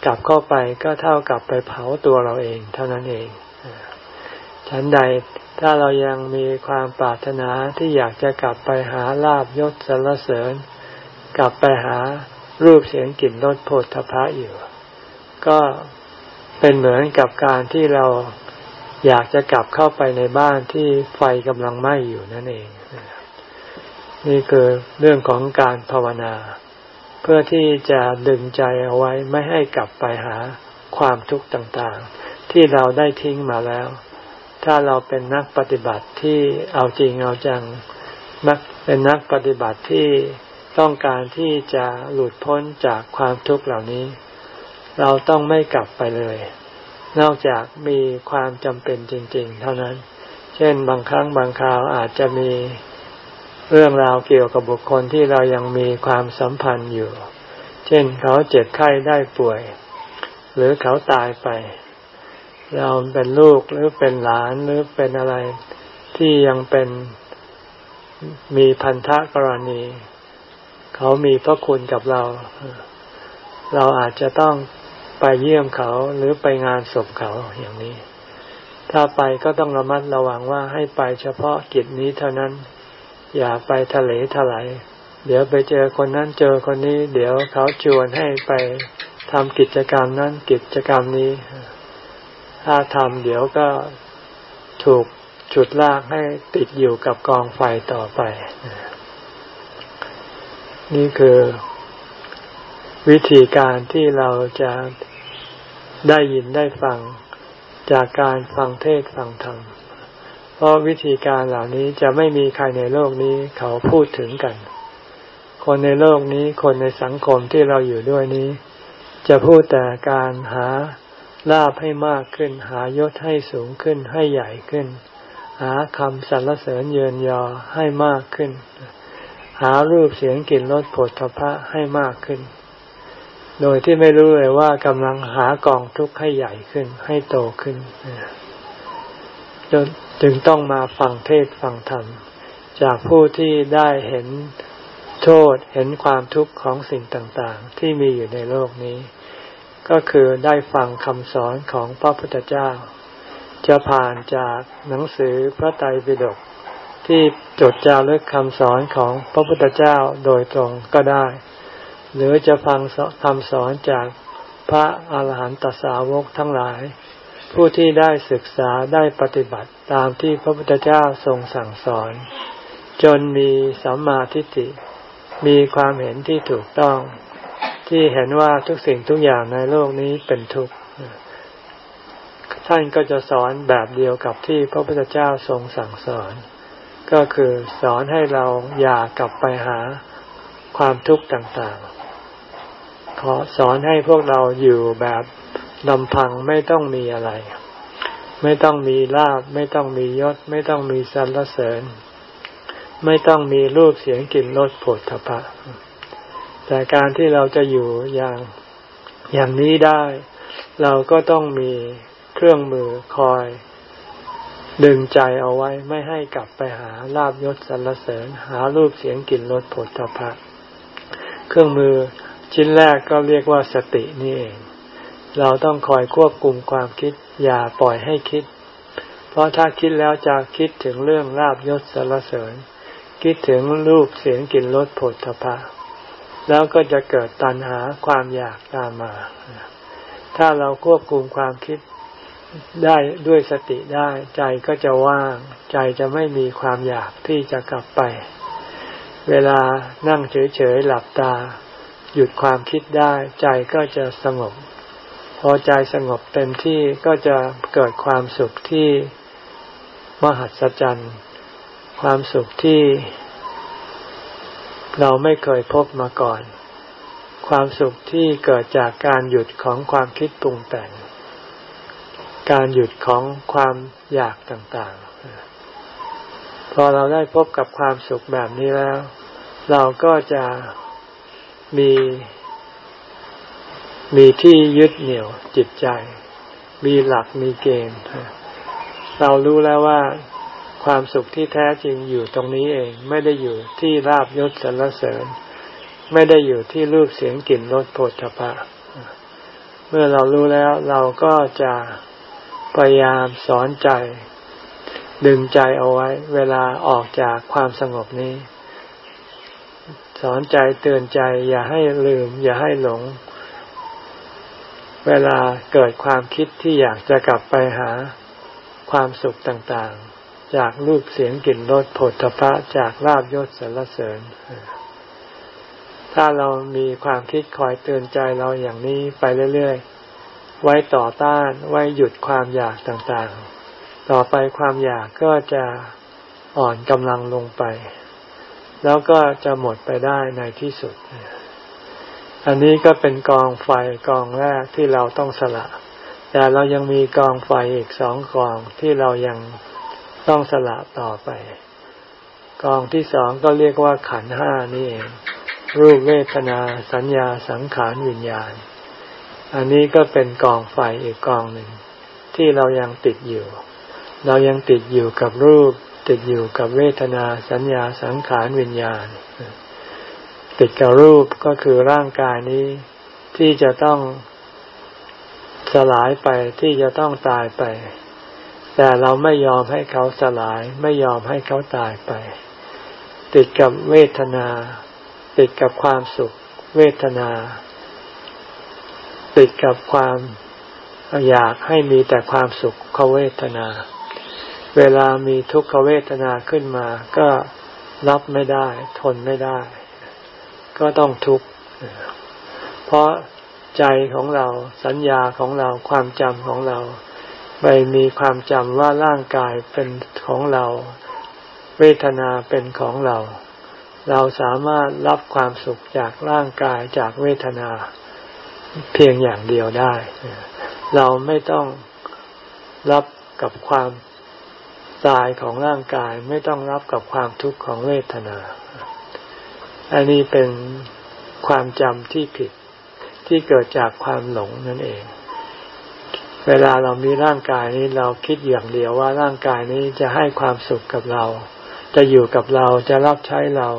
กลับเข้าไปก็เท่ากับไปเผาตัวเราเอง เท่านั้นเองฉันใดถ้าเรายังมีความปรารถนาที่อยากจะกลับไปหาลาบยศสรรเสริญ กลับไปหารูปเสียงกลิ่นรสโผฏฐพะอยู่ ก็ เป็นเหมือนกับการที่เราอยากจะกลับเข้าไปในบ้านที่ไฟกำลังไหม้อยู่นั่นเอง นี่คือเรื่องของการภาวนา เพื่อที่จะดึงใจเอาไว้ไม่ให้กลับไปหาความทุกข์ต่างๆ ที่เราได้ทิ้งมาแล้ว ถ้าเราเป็นนักปฏิบัติที่เอาจริงเอาจังนักเป็นนักปฏิบัติที่ต้องการที่จะหลุดพ้นจากความทุกข์เหล่านี้ เราต้องไม่กลับไปเลย นอกจากมีความจำเป็นจริง ๆ เท่านั้น เช่นบางครั้งบางคราวอาจจะมีเรื่องราวเกี่ยวกับบุคคลที่เรายังมีความสัมพันธ์อยู่ เช่นเขาเจ็บไข้ได้ป่วย หรือเขาตายไป เราเป็นลูกหรือเป็นหลานหรือเป็นอะไรที่ยังเป็นมีพันธะกรณี เขามีพระคุณกับเรา เราอาจจะต้อง ไปเยี่ยมเขาหรือไปงานศพเขาอย่างนี้ ถ้าไปก็ต้องระมัดระวังว่าให้ไปเฉพาะกิจนี้เท่านั้น อย่าไปทะเลทลายเดี๋ยวไปเจอคนนั้นเจอคนนี้ เดี๋ยวเขาชวนให้ไปทำกิจกรรมนั้นกิจกรรมนี้ ถ้าทำเดี๋ยวก็ถูกฉุดลากให้ติดอยู่กับกองไฟต่อไป นี่คือ วิธีการที่เราจะได้ยินได้ฟังจากการฟังเทศฟังธรรม เพราะวิธีการเหล่านี้จะไม่มีใครในโลกนี้เขาพูดถึงกัน คนในโลกนี้คนในสังคมที่เราอยู่ด้วยนี้ จะพูดแต่การหาลาบให้มากขึ้น หายศให้สูงขึ้นให้ใหญ่ขึ้น หาคำสรรเสริญเยินยอให้มากขึ้น หารูปเสียงกลิ่นรสผลพระให้มากขึ้น โดยที่ไม่รู้เลยว่ากำลังหากองทุกข์ให้ใหญ่ขึ้น ให้โตขึ้นจนจึงต้องมาฟังเทศฟังธรรม จากผู้ที่ได้เห็นโทษเห็นความทุกข์ของสิ่งต่างๆ ที่มีอยู่ในโลกนี้ ก็คือได้ฟังคำสอนของพระพุทธเจ้า จะผ่านจากหนังสือพระไตรปิฎกที่จดจารึกคำสอนของพระพุทธเจ้าโดยตรงก็ได้ หรือจะฟังคำสอนจากพระอาหารหันตสาวกทั้งหลาย ผู้ที่ได้ศึกษาได้ปฏิบัติตามที่พระพุทธเจ้าทรงสั่งสอน จนมีสัมมาทิฏฐิมีความเห็นที่ถูกต้อง ที่เห็นว่าทุกสิ่งทุกอย่างในโลกนี้เป็นทุกข์ท่านก็จะสอนแบบเดียวกับที่พระพุทธเจ้าทรงสั่งสอน ก็คือสอนให้เราอย่ากลับไปหา ความทุกข์ต่างๆ ขอสอนให้พวกเราอยู่แบบลำพังไม่ต้องมีอะไร ไม่ต้องมีลาบ ไม่ต้องมียศ ไม่ต้องมีสรรเสริญ ไม่ต้องมีรูปเสียงกลิ่นรสผลทพะแต่การที่เราจะอยู่อย่างอย่างนี้ได้ เราก็ต้องมีเครื่องมือคอย ดึงใจเอาไว้ไม่ให้กลับไปหาลาบยศสรรเสริญ หารูปเสียงกลิ่นรสผลตภะ รื่องมือชิ้นแรกก็เรียกว่าสตินี่เอง เราต้องคอยควบคุมความคิด อย่าปล่อยให้คิด เพราะถ้าคิดแล้วจะคิดถึงเรื่องลาบยศสรรเสริญ คิดถึงรูปเสียงกลิ่นรสผลตภะแล้วก็จะเกิดตัณหาความอยากตามมา ถ้าเราควบคุมความคิดได้ด้วยสติได้ ใจก็จะว่าง ใจจะไม่มีความอยากที่จะกลับไป เวลานั่งเฉยๆหลับตา หยุดความคิดได้ใจก็จะสงบ พอใจสงบเต็มที่ก็จะเกิดความสุขที่มหัศจรรย์ ความสุขที่ เราไม่เคยพบมาก่อน ความสุขที่เกิดจากการหยุดของความคิดปรุงแต่ง การหยุดของความอยากต่างๆ พอเราได้พบกับความสุขแบบนี้แล้ว เราก็จะมีมีที่ยึดเหนี่ยวจิตใจ มีหลักมีเกณฑ์เรารู้แล้วว่าความสุขที่แท้จริงอยู่ตรงนี้เอง ไม่ได้อยู่ที่ราบยศสรรเสริญ ไม่ได้อยู่ที่รูปเสียงกลิ่นรสโผฏฐพะเมื่อเรารู้แล้วเราก็จะพยายามสอนใจ ดึงใจเอาไว้ เวลาออกจากความสงบนี้ สอนใจเตือนใจ อย่าให้ลืม อย่าให้หลง เวลาเกิดความคิดที่อยากจะกลับไปหาความสุขต่างๆ จากรูปเสียงกลิ่นรสผลพระจากลาบยศสรรเสริญ ถ้าเรามีความคิดคอยเตือนใจเราอย่างนี้ไปเรื่อยๆ ไว้ต่อต้านไว้หยุดความอยากต่างๆ ต่อไปความอยากก็จะอ่อนกำลังลงไป แล้วก็จะหมดไปได้ในที่สุด อันนี้ก็เป็นกองไฟกองแรกที่เราต้องสละ แต่เรายังมีกองไฟอีกสองกองที่เรายังต้องสละต่อไป กองที่สองก็เรียกว่าขันห้านี่เอง รูปเวทนาสัญญาสังขารวิญญาณ อันนี้ก็เป็นกองไฟอีกกองหนึ่งที่เรายังติดอยู่ เรายังติดอยู่กับรูป ติดอยู่กับเวทนาสัญญาสังขารวิญญาณ ติดกับรูปก็คือร่างกายนี้ที่จะต้องสลายไปที่จะต้องตายไป แต่เราไม่ยอมให้เขาสลายไม่ยอมให้เขาตายไป ติดกับเวทนา ติดกับความสุข เวทนา ติดกับความอยากให้มีแต่ความสุขเขาเวทนา เวลามีทุกขเวทนาขึ้นมา ก็รับไม่ได้ ทนไม่ได้ ก็ต้องทุกข์เพราะใจของเราสัญญาของเราความจำของเรา ไปมีความจำว่าร่างกายเป็นของเรา เวทนาเป็นของเรา เราสามารถรับความสุขจากร่างกายจากเวทนา เพียงอย่างเดียวได้ เราไม่ต้องรับกับความ ตายของร่างกายไม่ต้องรับกับความทุกข์ของเวทนา อันนี้เป็นความจำที่ผิดที่เกิดจากความหลงนั่นเอง เวลาเรามีร่างกายนี้เราคิดอย่างเดียวว่าร่างกายนี้จะให้ความสุขกับเรา จะอยู่กับเราจะรับใช้เรา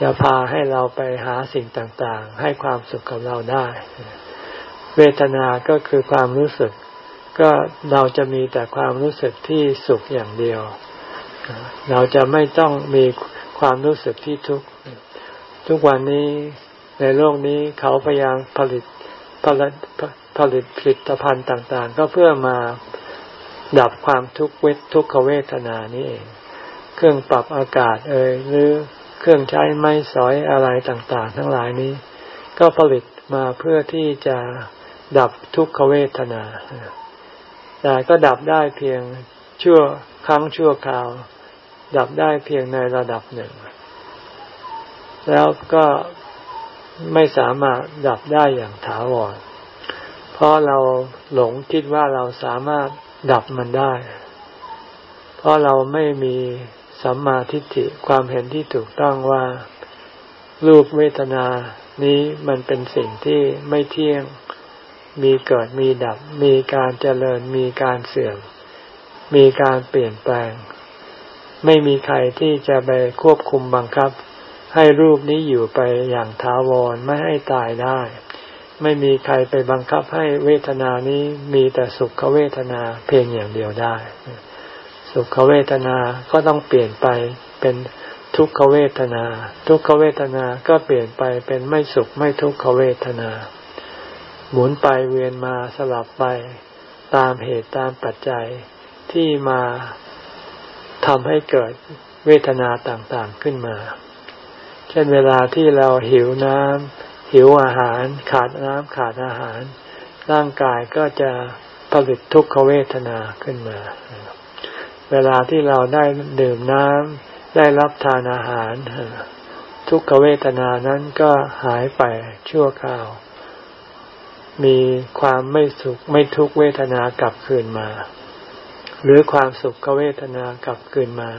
จะพาให้เราไปหาสิ่งต่างๆ ให้ความสุขกับเราได้ เวทนาก็คือความรู้สึก ก็เราจะมีแต่ความรู้สึกที่สุขอย่างเดียว เราจะไม่ต้องมีความรู้สึกที่ทุกข์ทุกวันนี้ในโลกนี้เขาพยายามผลิตผลิตผลิตผลิตภัณฑ์ต่าง ๆ ก็เพื่อมาดับความทุกข์เวททุกขเวทนานี้เอง เครื่องปรับอากาศเอ่ยหรือเครื่องใช้ไม้สอยอะไรต่าง ๆ ทั้งหลายนี้ ก็ผลิตมาเพื่อที่จะดับทุกขเวทนา แต่ก็ดับได้เพียงชั่วครั้งชั่วคราว ดับได้เพียงในระดับหนึ่ง แล้วก็ไม่สามารถดับได้อย่างถาวร เพราะเราหลงคิดว่าเราสามารถดับมันได้ เพราะเราไม่มีสัมมาทิฏฐิความเห็นที่ถูกต้องว่ารูปเวทนานี้มันเป็นสิ่งที่ไม่เที่ยง มีเกิดมีดับ มีการเจริญมีการเสื่อม มีการเปลี่ยนแปลง ไม่มีใครที่จะไปควบคุมบังคับ ให้รูปนี้อยู่ไปอย่างถาวรไม่ให้ตายได้ ไม่มีใครไปบังคับให้เวทนานี้มีแต่สุขเวทนาเพียงอย่างเดียวได้ สุขเวทนาก็ต้องเปลี่ยนไปเป็นทุกขเวทนา ทุกขเวทนาก็เปลี่ยนไปเป็นไม่สุขไม่ทุกขเวทนา หมุนไปเวียนมาสลับไปตามเหตุตามปัจจัยที่มาทำให้เกิดเวทนาต่างๆขึ้นมา เช่นเวลาที่เราหิวน้ำหิวอาหาร ขาดน้ำขาดอาหาร ร่างกายก็จะผลิตทุกขเวทนาขึ้นมา เวลาที่เราได้ดื่มน้ำได้รับทานอาหาร ทุกขเวทนานั้นก็หายไปชั่วคราว มีความไม่สุขไม่ทุกเวทนากลับคืนมา หรือความสุขเวทนากลับคืนมา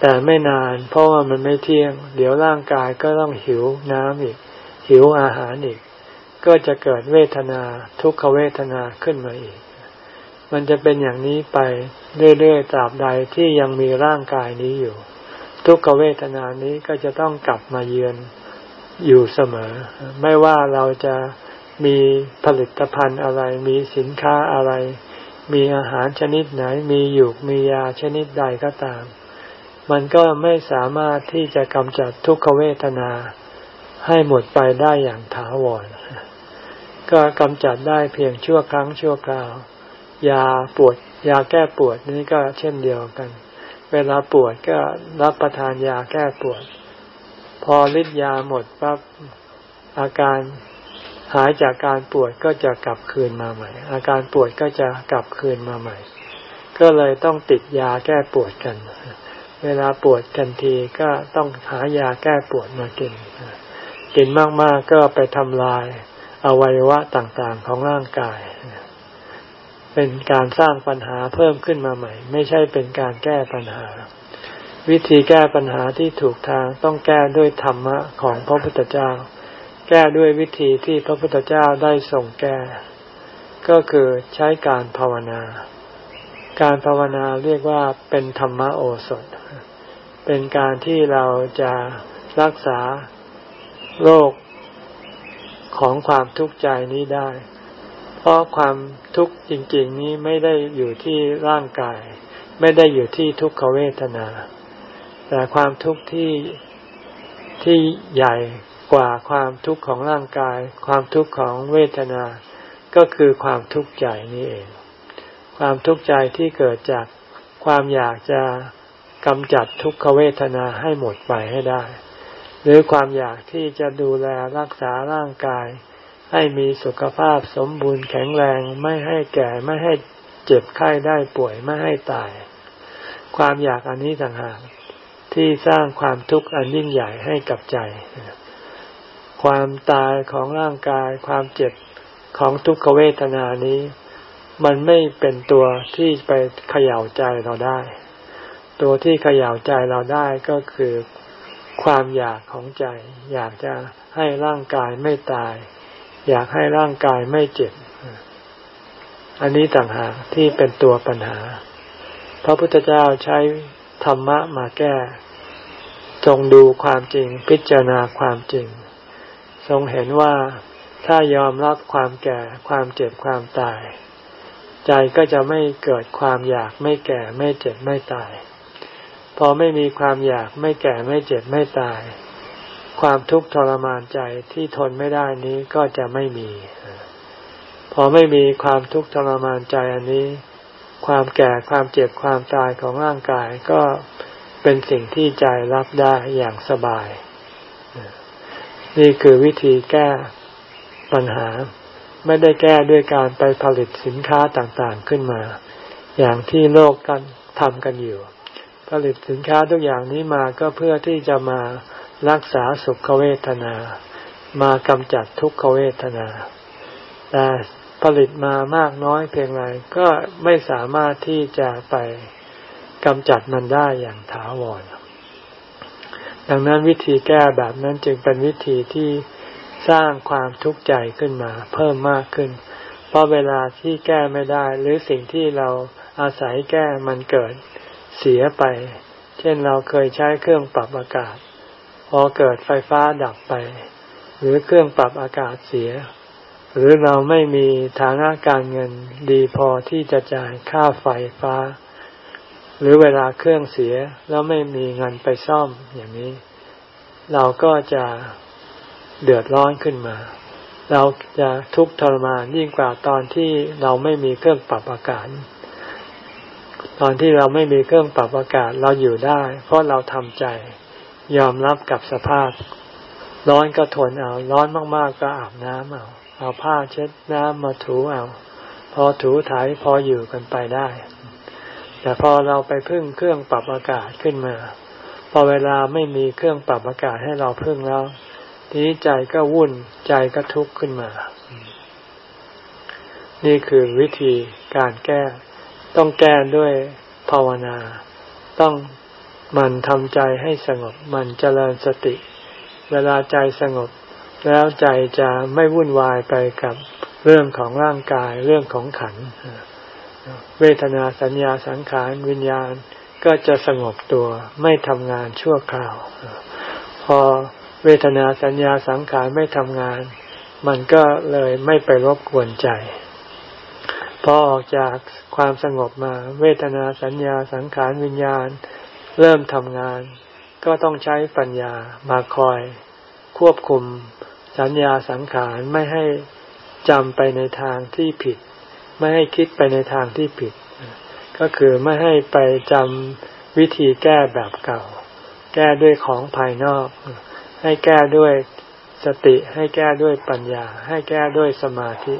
แต่ไม่นาน เพราะว่ามันไม่เที่ยง เดี๋ยวร่างกายก็ต้องหิวน้ำอีก หิวอาหารอีก ก็จะเกิดเวทนาทุกขเวทนาขึ้นมาอีก มันจะเป็นอย่างนี้ไปเรื่อยๆตราบใดที่ยังมีร่างกายนี้อยู่ ทุกขเวทนานี้ก็จะต้องกลับมาเยือนอยู่เสมอ ไม่ว่าเราจะ มีผลิตภัณฑ์อะไร มีสินค้าอะไร มีอาหารชนิดไหน มีอยู่มียาชนิดใดก็ตาม มันก็ไม่สามารถที่จะกำจัดทุกขเวทนา ให้หมดไปได้อย่างถาวร ก็กำจัดได้เพียงชั่วครั้งชั่วคราว ยาปวด ยาแก้ปวดนี้ก็เช่นเดียวกัน เวลาปวดก็รับประทานยาแก้ปวด พอฤทธิ์ยาหมดปั๊บอาการ หายจากการปวดก็จะกลับคืนมาใหม่ อาการปวดก็จะกลับคืนมาใหม่ ก็เลยต้องติดยาแก้ปวดกัน เวลาปวดกันทีก็ต้องหายาแก้ปวดมากิน กินมากๆก็ไปทำลายอวัยวะต่างๆของร่างกาย เป็นการสร้างปัญหาเพิ่มขึ้นมาใหม่ ไม่ใช่เป็นการแก้ปัญหา วิธีแก้ปัญหาที่ถูกทางต้องแก้ด้วยธรรมะของพระพุทธเจ้า แก้ด้วยวิธีที่พระพุทธเจ้าได้ส่งแก้ ก็คือใช้การภาวนา การภาวนาเรียกว่าเป็นธรรมโอสถ เป็นการที่เราจะรักษาโรคของความทุกข์ใจนี้ได้ เพราะความทุกข์จริง ๆ นี้ไม่ได้อยู่ที่ร่างกาย ไม่ได้อยู่ที่ทุกขเวทนา แต่ความทุกข์ที่ที่ใหญ่ กว่าความทุกข์ของร่างกาย ความทุกข์ของเวทนา ก็คือความทุกข์ใจนี้เอง ความทุกข์ใจที่เกิดจากความอยากจะกำจัดทุกขเวทนาให้หมดไปให้ได้ หรือความอยากที่จะดูแลรักษาร่างกาย ให้มีสุขภาพสมบูรณ์แข็งแรงไม่ให้แก่ไม่ให้เจ็บไข้ได้ป่วยไม่ให้ตาย ความอยากอันนี้ต่างหากที่สร้างความทุกข์อันยิ่งใหญ่ให้กับใจ ความตายของร่างกาย ความเจ็บของทุกขเวทนานี้ มันไม่เป็นตัวที่ไปเขย่าใจเราได้ ตัวที่เขย่าใจเราได้ก็คือความอยากของใจ อยากจะให้ร่างกายไม่ตาย อยากให้ร่างกายไม่เจ็บ อันนี้ต่างหากที่เป็นตัวปัญหา พระพุทธเจ้าใช้ธรรมะมาแก้ทรงดูความจริงพิจารณาความจริง ทรงเห็นว่าถ้ายอมรับความแก่ความเจ็บความตาย ใจก็จะไม่เกิดความอยากไม่แก่ไม่เจ็บไม่ตาย พอไม่มีความอยากไม่แก่ไม่เจ็บไม่ตาย ความทุกข์ทรมานใจที่ทนไม่ได้นี้ก็จะไม่มี พอไม่มีความทุกข์ทรมานใจอันนี้ ความแก่ความเจ็บความตายของร่างกายก็เป็นสิ่งที่ใจรับได้อย่างสบาย นี่คือวิธีแก้ปัญหา ไม่ได้แก้ด้วยการไปผลิตสินค้าต่างๆขึ้นมา อย่างที่โลกกันทำกันอยู่ ผลิตสินค้าทุกอย่างนี้มาก็เพื่อที่จะมารักษาสุขเวทนา มากำจัดทุกขเวทนา แต่ผลิตมามากน้อยเพียงไรก็ไม่สามารถที่จะไปกำจัดมันได้อย่างถาวร ดังนั้นวิธีแก้แบบนั้นจึงเป็นวิธีที่สร้างความทุกข์ใจขึ้นมา เพิ่มมากขึ้น เพราะเวลาที่แก้ไม่ได้ หรือสิ่งที่เราอาศัยแก้มันเกิดเสียไป เช่นเราเคยใช้เครื่องปรับอากาศ พอเกิดไฟฟ้าดับไป หรือเครื่องปรับอากาศเสีย หรือเราไม่มีฐานะการเงินดีพอที่จะจ่ายค่าไฟฟ้า หรือเวลาเครื่องเสียแล้วไม่มีเงินไปซ่อมอย่างนี้ เราก็จะเดือดร้อนขึ้นมา เราจะทุกข์ทรมานยิ่งกว่าตอนที่เราไม่มีเครื่องปรับอากาศ ตอนที่เราไม่มีเครื่องปรับอากาศเราอยู่ได้ เพราะเราทำใจ ยอมรับกับสภาพ ร้อนก็ทนเอา ร้อนมากๆก็อาบน้ำเอาเอาผ้าเช็ดน้ำมาถูเอา พอถูถ่ายพออยู่กันไปได้ แต่พอเราไปพึ่งเครื่องปรับอากาศขึ้นมา พอเวลาไม่มีเครื่องปรับอากาศให้เราพึ่งแล้ว ทีนี้ใจก็วุ่นใจก็ทุกข์ขึ้นมา นี่คือวิธีการแก้ ต้องแก้ด้วยภาวนา ต้องมันทำใจให้สงบ มันเจริญสติ เวลาใจสงบ แล้วใจจะไม่วุ่นวายไปกับเรื่องของร่างกายเรื่องของขัน เวทนาสัญญาสังขารวิญญาณก็จะสงบตัวไม่ทำงานชั่วคราว พอเวทนาสัญญาสังขารไม่ทำงาน มันก็เลยไม่ไปรบกวนใจ พอออกจากความสงบมาเวทนาสัญญาสังขารวิญญาณ เริ่มทำงาน ก็ต้องใช้ปัญญามาคอย ควบคุมสัญญาสังขารไม่ให้จำไปในทางที่ผิด ไม่ให้คิดไปในทางที่ผิด ก็คือไม่ให้ไปจำวิธีแก้แบบเก่า แก้ด้วยของภายนอก ให้แก้ด้วยสติให้แก้ด้วยปัญญา ให้แก้ด้วยสมาธิ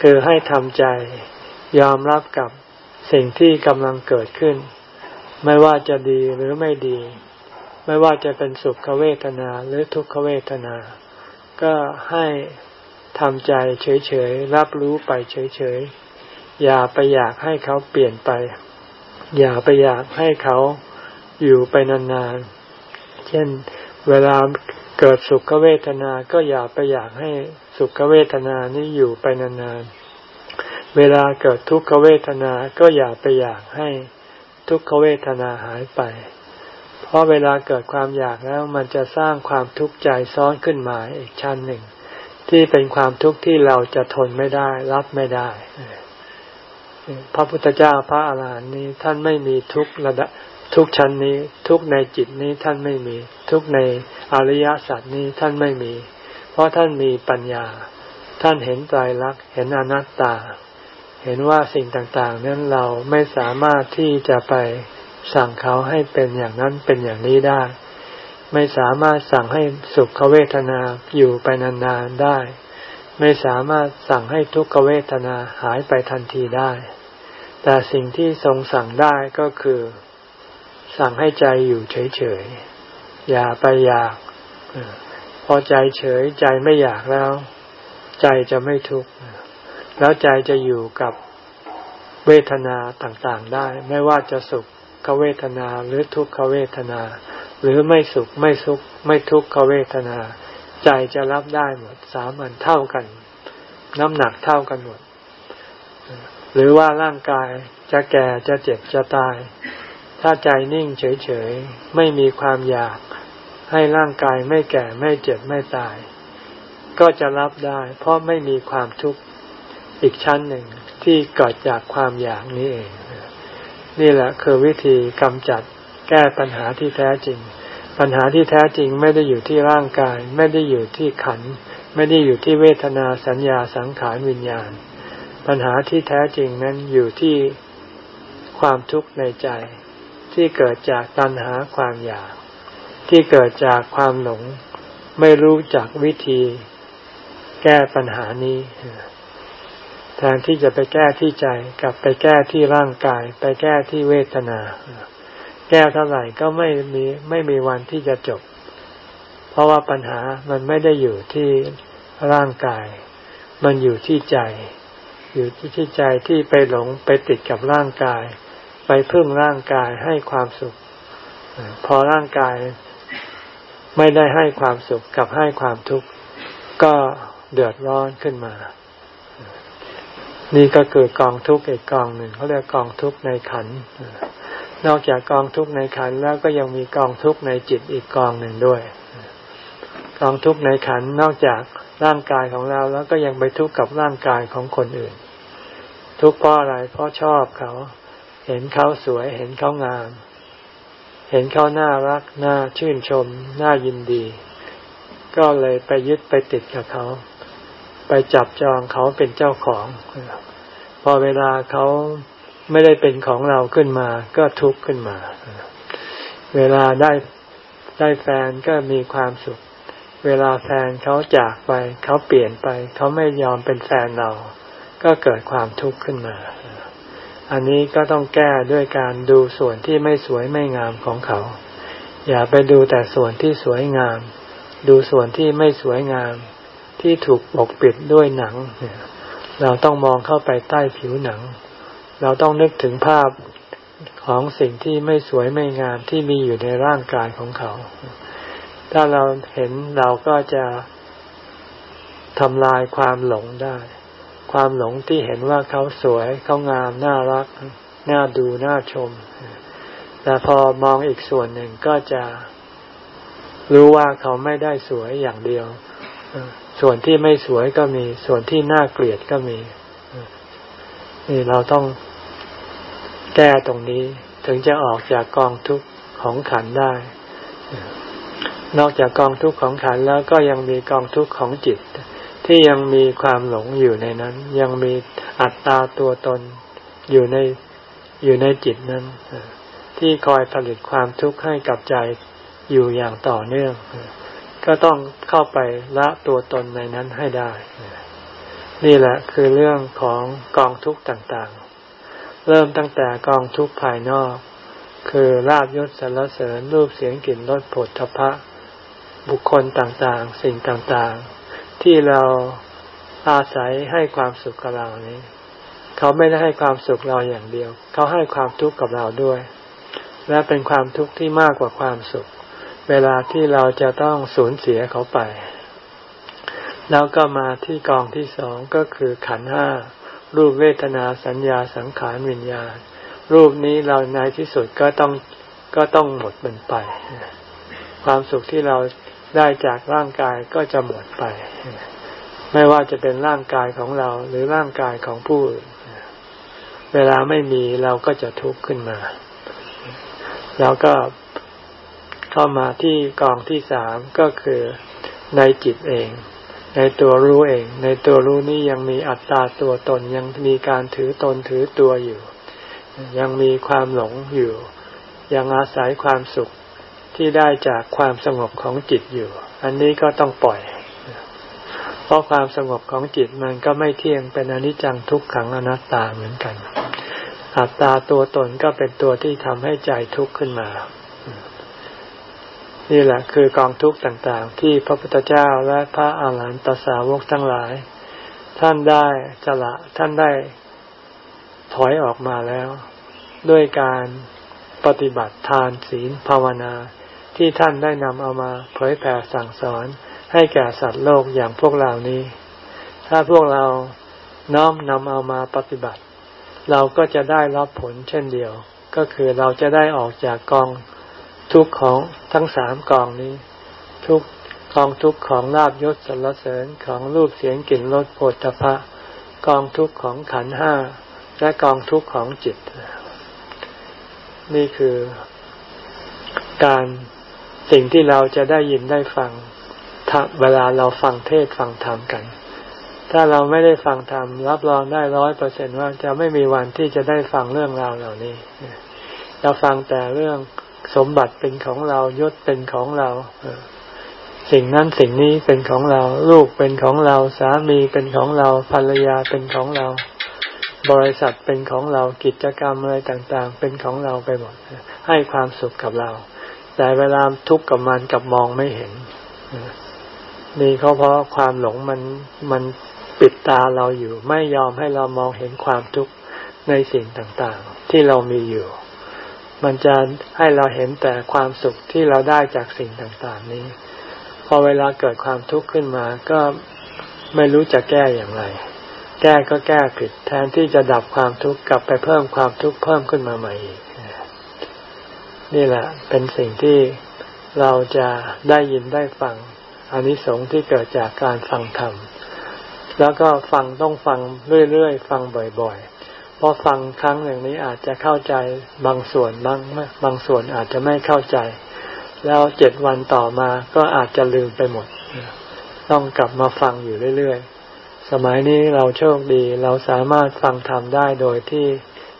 คือให้ทำใจยอมรับกับสิ่งที่กำลังเกิดขึ้น ไม่ว่าจะดีหรือไม่ดี ไม่ว่าจะเป็นสุขเวทนาหรือทุกขเวทนา ก็ให้ ทำใจเฉยๆ รับรู้ไปเฉยๆ อย่าไปอยากให้เขาเปลี่ยนไป อย่าไปอยากให้เขาอยู่ไปนานๆ เช่น เวลาเกิดสุขเวทนา ก็อย่าไปอยากให้สุขเวทนานี้อยู่ไปนานๆ เวลาเกิดทุกขเวทนา ก็อย่าไปอยากให้ทุกขเวทนาหายไป เพราะเวลาเกิดความอยากแล้วมันจะสร้างความทุกข์ใจซ้อนขึ้นมาอีกชั้นหนึ่ง ที่เป็นความทุกข์ที่เราจะทนไม่ได้ รับไม่ได้ พระพุทธเจ้าพระอาหารหันต์นี้ท่านไม่มีทุกระดับทุกชั้นนี้ ทุกในจิตนี้ท่านไม่มี ทุกในอริยสัจนี้ท่านไม่มี เพราะท่านมีปัญญา ท่านเห็นใจรักเห็นอนัตตา เห็นว่าสิ่งต่างๆ นั้นเราไม่สามารถที่จะไปสั่งเขาให้เป็นอย่างนั้นเป็นอย่างนี้ได้ ไม่สามารถสั่งให้สุขเวทนาอยู่ไปนานๆได้ ไม่สามารถสั่งให้ทุกขเวทนาหายไปทันทีได้ แต่สิ่งที่ทรงสั่งได้ก็คือ สั่งให้ใจอยู่เฉยๆ อย่าไปอยาก พอใจเฉยใจไม่อยากแล้ว ใจจะไม่ทุกข์ แล้วใจจะอยู่กับเวทนาต่างๆได้ ไม่ว่าจะสุขเวทนาหรือทุกขเวทนา หรือไม่สุขไม่สุข ไม่ทุกขเวทนา ใจจะรับได้หมดสามันเท่ากัน น้ำหนักเท่ากันหมด หรือว่าร่างกายจะแก่จะเจ็บจะตาย ถ้าใจนิ่งเฉยๆ ไม่มีความอยาก ให้ร่างกายไม่แก่ไม่เจ็บไม่ตาย ก็จะรับได้ เพราะไม่มีความทุกข์อีกชั้นหนึ่งที่เกิดจากความอยากนี้เอง นี่แหละคือวิธีกำจัดแก้ปัญหาที่แท้จริง ปัญหาที่แท้จริงไม่ได้อยู่ที่ร่างกาย ไม่ได้อยู่ที่ขัน ไม่ได้อยู่ที่เวทนาสัญญาสังขารวิญญาณ ปัญหาที่แท้จริงนั้นอยู่ที่ความทุกข์ในใจ ที่เกิดจากตัณหาความอยาก ที่เกิดจากความหลง ไม่รู้จักวิธี แก้ปัญหานี้แทนที่จะไปแก้ที่ใจกลับไปแก้ที่ร่างกาย ไปแก้ที่เวทนา แก้เท่าไหร่ก็ไม่มีไม่มีวันที่จะจบ เพราะว่าปัญหามันไม่ได้อยู่ที่ร่างกาย มันอยู่ที่ใจ อยู่ที่ใจที่ไปหลงไปติดกับร่างกาย ไปพึ่งร่างกายให้ความสุข พอร่างกายไม่ได้ให้ความสุขกับให้ความทุกข์ก็เดือดร้อนขึ้นมา นี่ก็คือกองทุกข์อีกกองหนึ่งเขาเรียกกองทุกข์ในขัน นอกจากกองทุกข์ในขันแล้วก็ยังมีกองทุกข์ในจิตอีกกองหนึ่งด้วย กองทุกข์ในขันนอกจากร่างกายของเราแล้วก็ยังไปทุกข์กับร่างกายของคนอื่น ทุกข์เพราะอะไรเพราะชอบเขา เห็นเขาสวยเห็นเขางาม เห็นเขาน่ารักน่าชื่นชมน่ายินดี ก็เลยไปยึดไปติดกับเขา ไปจับจองเขาเป็นเจ้าของ พอเวลาเขา ไม่ได้เป็นของเราขึ้นมา ก็ทุกข์ขึ้นมา เวลาได้ได้แฟนก็มีความสุข เวลาแฟนเขาจากไป เขาเปลี่ยนไป เขาไม่ยอมเป็นแฟนเรา ก็เกิดความทุกข์ขึ้นมา อันนี้ก็ต้องแก้ด้วยการดูส่วนที่ไม่สวยไม่งามของเขา อย่าไปดูแต่ส่วนที่สวยงาม ดูส่วนที่ไม่สวยงาม ที่ถูกปกปิดด้วยหนัง เราต้องมองเข้าไปใต้ผิวหนัง เราต้องนึกถึงภาพของสิ่งที่ไม่สวยไม่งามที่มีอยู่ในร่างกายของเขา ถ้าเราเห็นเราก็จะทำลายความหลงได้ ความหลงที่เห็นว่าเขาสวยเขางามน่ารัก น่าดูน่าชม แต่พอมองอีกส่วนหนึ่งก็จะรู้ว่าเขาไม่ได้สวยอย่างเดียว ส่วนที่ไม่สวยก็มี ส่วนที่น่าเกลียดก็มี นี่เราต้องแก้ตรงนี้ถึงจะออกจากกองทุกข์ของขันได้ นอกจากกองทุกข์ของขันแล้วก็ยังมีกองทุกข์ของจิต ที่ยังมีความหลงอยู่ในนั้น ยังมีอัตตาตัวตนอยู่ในอยู่ในจิตนั้นที่คอยผลิตความทุกข์ให้กับใจอยู่อย่างต่อเนื่อง ก็ต้องเข้าไปละตัวตนในนั้นให้ได้ นี่แหละคือเรื่องของกองทุกข์ต่างๆ เริ่มตั้งแต่กองทุกข์ภายนอก คือลาบยศสรรเสริญรูปเสียงกลิ่นรสผลทพะ บุคคลต่างๆ สิ่งต่างๆ ที่เราอาศัยให้ความสุขกับเรานี้ เขาไม่ได้ให้ความสุขเราอย่างเดียว เขาให้ความทุกข์กับเราด้วย และเป็นความทุกข์ที่มากกว่าความสุข เวลาที่เราจะต้องสูญเสียเขาไป แล้วก็มาที่กองที่สองก็คือขันห้ารูปเวทนาสัญญาสังขารวิญญาณ รูปนี้เราในที่สุดก็ต้องก็ต้องหมดมันไป ความสุขที่เราได้จากร่างกายก็จะหมดไป ไม่ว่าจะเป็นร่างกายของเราหรือร่างกายของผู้อื่นเวลาไม่มีเราก็จะทุกข์ขึ้นมา แล้วก็เข้ามาที่กองที่สามก็คือในจิตเอง ในตัวรู้เอง ในตัวรู้นี้ยังมีอัตตาตัวตนยังมีการถือตนถือตัวอยู่ ยังมีความหลงอยู่ ยังอาศัยความสุขที่ได้จากความสงบของจิตอยู่ อันนี้ก็ต้องปล่อย เพราะความสงบของจิตมันก็ไม่เที่ยงเป็นอนิจจังทุกขังอนัตตาเหมือนกัน อัตตาตัวตนก็เป็นตัวที่ทำให้ใจทุกข์ขึ้นมา นี่แหละคือกองทุกข์ต่างๆ ที่พระพุทธเจ้าและพระอาหารหันตสาวกทั้งหลาย ท่านได้จละท่านได้ถอยออกมาแล้ว ด้วยการปฏิบัติทานศีลภาวนา ที่ท่านได้นำเอามาเผยแผ่สั่งสอน ให้แก่สัตว์โลกอย่างพวกเรานี้ ถ้าพวกเราน้อมนำเอามาปฏิบัติ เราก็จะได้รับผลเช่นเดียว ก็คือเราจะได้ออกจากกอง ทุกของทั้งสามกองนี้ ทุกกองทุกของลาบยศสรรเสริญของรูปเสียงกลิ่นรสโผฏฐพะกองทุกของขันห้าและกองทุกของจิต นี่คือการสิ่งที่เราจะได้ยินได้ฟังเวลาเราฟังเทศฟังธรรมกัน ถ้าเราไม่ได้ฟังธรรมรับรองได้ร้อยเปอร์เซ็นว่าจะไม่มีวันที่จะได้ฟังเรื่องราวเหล่านี้จะฟังแต่เรื่อง สมบัติเป็นของเรายศเป็นของเราสิ่งนั้นสิ่งนี้เป็นของเรา ลูกเป็นของเรา สามีเป็นของเราภรรยาเป็นของเรา บริษัทเป็นของเรากิจกรรมอะไรต่าง ๆ เป็นของเราไปหมดให้ความสุขกับเรา แต่เวลาทุกข์กับมันกับมองไม่เห็นนี่เขาเพราะความหลงมันมันปิดตาเราอยู่ ไม่ยอมให้เรามองเห็นความทุกข์ในสิ่งต่างๆ ที่เรามีอยู่ มันจะให้เราเห็นแต่ความสุขที่เราได้จากสิ่งต่างๆนี้ พอเวลาเกิดความทุกข์ขึ้นมา ก็ไม่รู้จะแก้อย่างไร แก้ก็แก้ผิด แทนที่จะดับความทุกข์กลับไปเพิ่มความทุกข์เพิ่มขึ้นมาใหม่อีก นี่แหละ เป็นสิ่งที่เราจะได้ยินได้ฟังอนนิสงส์ที่เกิดจากการฟังธรรม แล้วก็ฟังต้องฟังเรื่อยๆ ฟังบ่อยๆ เพราะฟังครั้งหนึ่งนี้อาจจะเข้าใจบางส่วนบางบางส่วนอาจจะไม่เข้าใจ แล้วเจ็ดวันต่อมาก็อาจจะลืมไปหมด ต้องกลับมาฟังอยู่เรื่อยๆ สมัยนี้เราโชคดีเราสามารถฟังธรรมได้โดยที่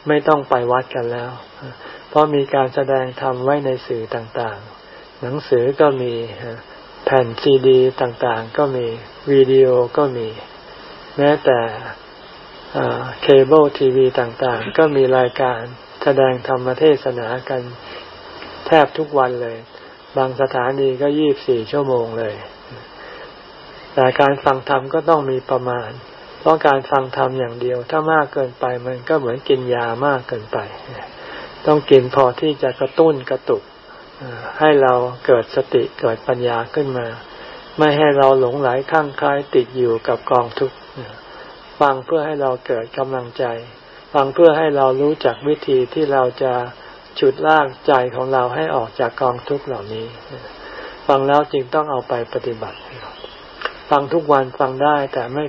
ไม่ต้องไปวัดกันแล้ว เพราะมีการแสดงธรรมไว้ในสื่อต่างๆ หนังสือก็มีแผ่นซีดีต่างๆ ก็มีวิดีโอก็มี แม้แต่ เคเบิลทีวีต่างๆ ก็มีรายการแสดงธรรมเทศนากันแทบทุกวันเลย บางสถานีก็ยี่บสี่ชั่วโมงเลย แต่การฟังธรรมก็ต้องมีประมาณ เพราะการฟังธรรมอย่างเดียว ถ้ามากเกินไปมันก็เหมือนกินยามากเกินไป ต้องกินพอที่จะกระตุ้นกระตุกให้เราเกิดสติเกิดปัญญาขึ้นมา ไม่ให้เราหลงไหลข้างคล้ายติดอยู่กับกองทุกข์ ฟังเพื่อให้เราเกิดกำลังใจ ฟังเพื่อให้เรารู้จักวิธีที่เราจะฉุดลากใจของเราให้ออกจากกองทุกข์เหล่านี้ ฟังแล้วจึงต้องเอาไปปฏิบัติ ฟังทุกวันฟังได้แต่ไม่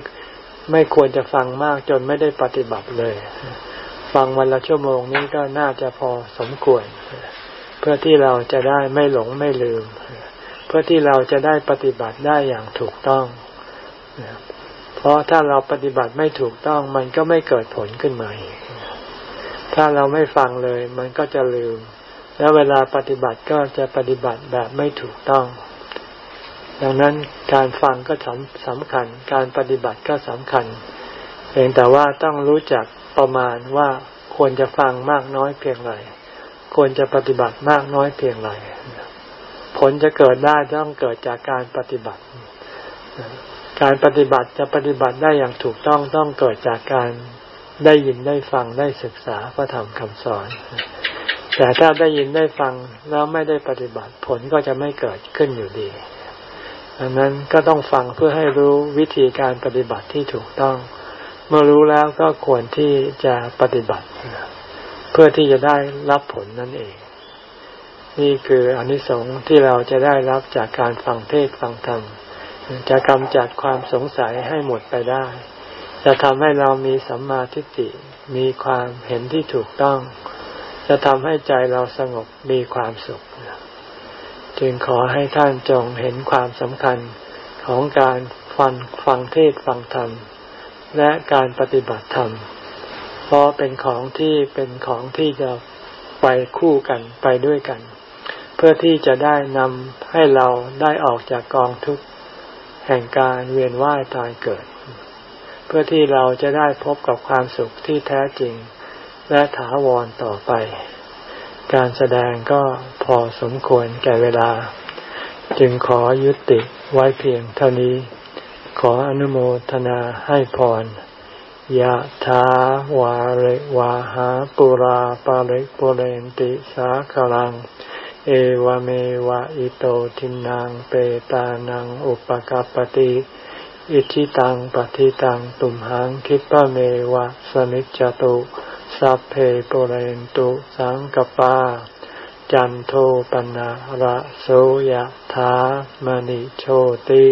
ไม่ควรจะฟังมากจนไม่ได้ปฏิบัติเลย ฟังวันละชั่วโมงนี้ก็น่าจะพอสมควร เพื่อที่เราจะได้ไม่หลงไม่ลืม เพื่อที่เราจะได้ปฏิบัติได้อย่างถูกต้อง เพราะถ้าเราปฏิบัติไม่ถูกต้องมันก็ไม่เกิดผลขึ้นมาถ้าเราไม่ฟังเลย มันก็จะลืม แล้วเวลาปฏิบัติก็จะปฏิบัติแบบไม่ถูกต้อง ดังนั้นการฟังก็สำคัญ การปฏิบัติก็สำคัญ เพียงแต่ว่าต้องรู้จักประมาณว่าควรจะฟังมากน้อยเพียงไรควรจะปฏิบัติมากน้อยเพียงไรผลจะเกิดได้ต้องเกิดจากการปฏิบัติ การปฏิบัติจะปฏิบัติได้อย่างถูกต้องต้องเกิดจากการได้ยินได้ฟังได้ศึกษาพระธรรมคำสอน แต่ถ้าได้ยินได้ฟังแล้วไม่ได้ปฏิบัติผลก็จะไม่เกิดขึ้นอยู่ดีดังนั้นก็ต้องฟังเพื่อให้รู้วิธีการปฏิบัติที่ถูกต้อง เมื่อรู้แล้วก็ควรที่จะปฏิบัติ เพื่อที่จะได้รับผลนั่นเอง นี่คืออนิสงส์ที่เราจะได้รับจากการฟังเทศฟังธรรม จะกำจัดความสงสัยให้หมดไปได้ จะทำให้เรามีสัมมาทิฏฐิมีความเห็นที่ถูกต้อง จะทำให้ใจเราสงบมีความสุข จึงขอให้ท่านจงเห็นความสำคัญของการฟังฟังเทศฟังธรรม และการปฏิบัติธรรม เพราะเป็นของที่เป็นของที่จะไปคู่กันไปด้วยกัน เพื่อที่จะได้นำให้เราได้ออกจากกองทุกข์ แห่งการเวียนว่ายตายเกิด เพื่อที่เราจะได้พบกับความสุขที่แท้จริง และถาวรต่อไป การแสดงก็พอสมควรแก่เวลา จึงขอยุติไว้เพียงเท่านี้ ขออนุโมทนาให้พรยะถาวาริวาหาปุราปาริปุเรนติสาคลัง เอวเมวะอิโตทินังเปตานังอุปกัปติอิชิตังปฏิตังตุมหังคิปะเมวะสมิจจตุสัพเพปเรนตุสังกปา จันโทปนะระโสยธามณิโชติ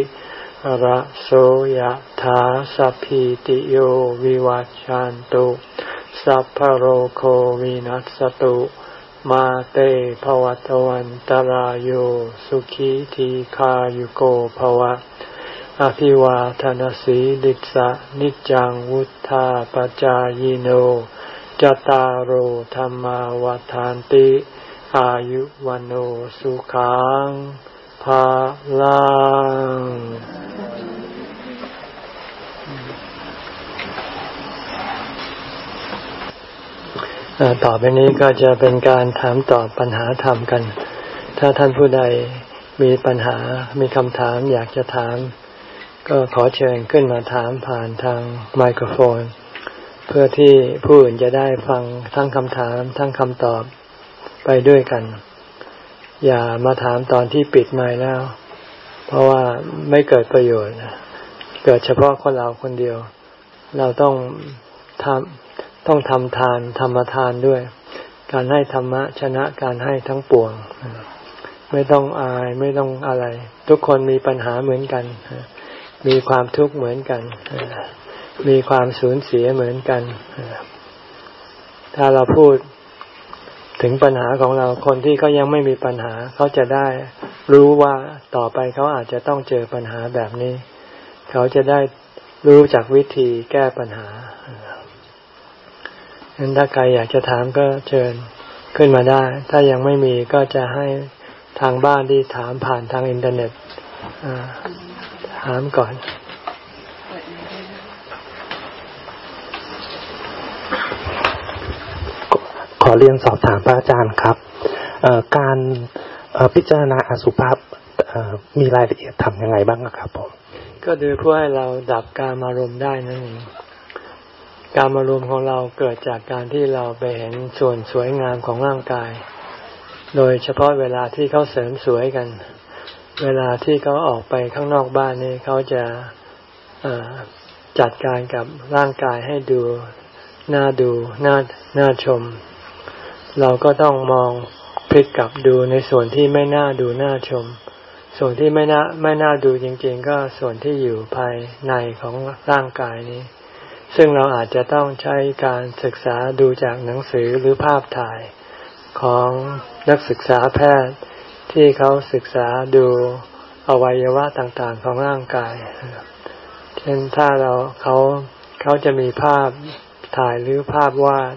ระโสยธาสัพพิติโยวิวัจจันตุสัพพโรโควินัสตุ มาเตภวตวันตารโยสุขีทีขายุโกภวะ อภิวาทานสีลิสะนิจังวุธาปจายโนจตารโหธรรมาวาทานติ อายุวันโอสุขังภาลัง ต่อไปนี้ก็จะเป็นการถามตอบปัญหาธรรมกัน ถ้าท่านผู้ใดมีปัญหา มีคำถามอยากจะถาม ก็ขอเชิญขึ้นมาถามผ่านทางไมโครโฟน เพื่อที่ผู้อื่นจะได้ฟังทั้งคำถามทั้งคำตอบไปด้วยกัน อย่ามาถามตอนที่ปิดไมค์แล้ว เพราะว่าไม่เกิดประโยชน์ เกิดเฉพาะคนเราคนเดียว เราต้องทำ ต้องทำทานธรรมทานด้วย การให้ธรรมะชนะการให้ทั้งปวง ไม่ต้องอายไม่ต้องอะไร ทุกคนมีปัญหาเหมือนกัน มีความทุกข์เหมือนกัน มีความสูญเสียเหมือนกัน ถ้าเราพูดถึงปัญหาของเราคนที่เขายังไม่มีปัญหาเขาจะได้รู้ว่าต่อไปเขาอาจจะต้องเจอปัญหาแบบนี้ เขาจะได้รู้จากวิธีแก้ปัญหา งั้นถ้าใครอยากจะถามก็เชิญขึ้นมาได้ ถ้ายังไม่มีก็จะให้ทางบ้านที่ถามผ่านทางอินเทอร์เน็ตถามก่อน ขอเรียนสอบถามพระอาจารย์ครับการพิจารณาอสุภะมีรายละเอียดทำยังไงบ้างครับผม ก็ดูเพื่อให้เราดับการอารมณ์ได้นั่นเอง การมารวมของเราเกิดจากการที่เราไปเห็นส่วนสวยงามของร่างกาย โดยเฉพาะเวลาที่เขาเสริมสวยกัน เวลาที่เขาออกไปข้างนอกบ้านนี่เขาจะจัดการกับร่างกายให้ดูน่าดูน่าน่าชม เราก็ต้องมองพลิกกลับดูในส่วนที่ไม่น่าดูน่าชม ส่วนที่ไม่น่าไม่น่าดูจริง ๆ ก็ส่วนที่อยู่ภายในของร่างกายนี้ ซึ่งเราอาจจะต้องใช้การศึกษาดูจากหนังสือหรือภาพถ่ายของนักศึกษาแพทย์ที่เขาศึกษาดูอวัยวะต่างๆของร่างกาย เช่นถ้าเราเขาเขาจะมีภาพถ่ายหรือภาพวาด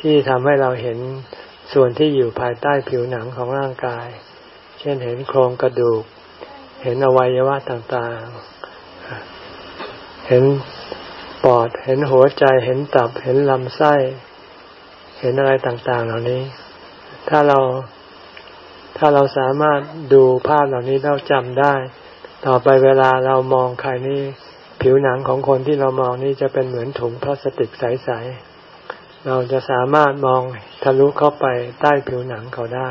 ที่ทำให้เราเห็นส่วนที่อยู่ภายใต้ผิวหนังของร่างกาย เช่นเห็นโครงกระดูก เห็นอวัยวะต่างๆ เห็น ปอด เห็นหัวใจ เห็นตับ เห็นลำไส้ เห็นอะไรต่าง ๆ เหล่านี้ ถ้าเรา ถ้าเราสามารถดูภาพเหล่านี้เราจำได้ ต่อไปเวลาเรามองใครนี่ผิวหนังของคนที่เรามองนี่จะเป็นเหมือนถุงพลาสติกใส ๆ เราจะสามารถมองทะลุเข้าไปใต้ผิวหนังเขาได้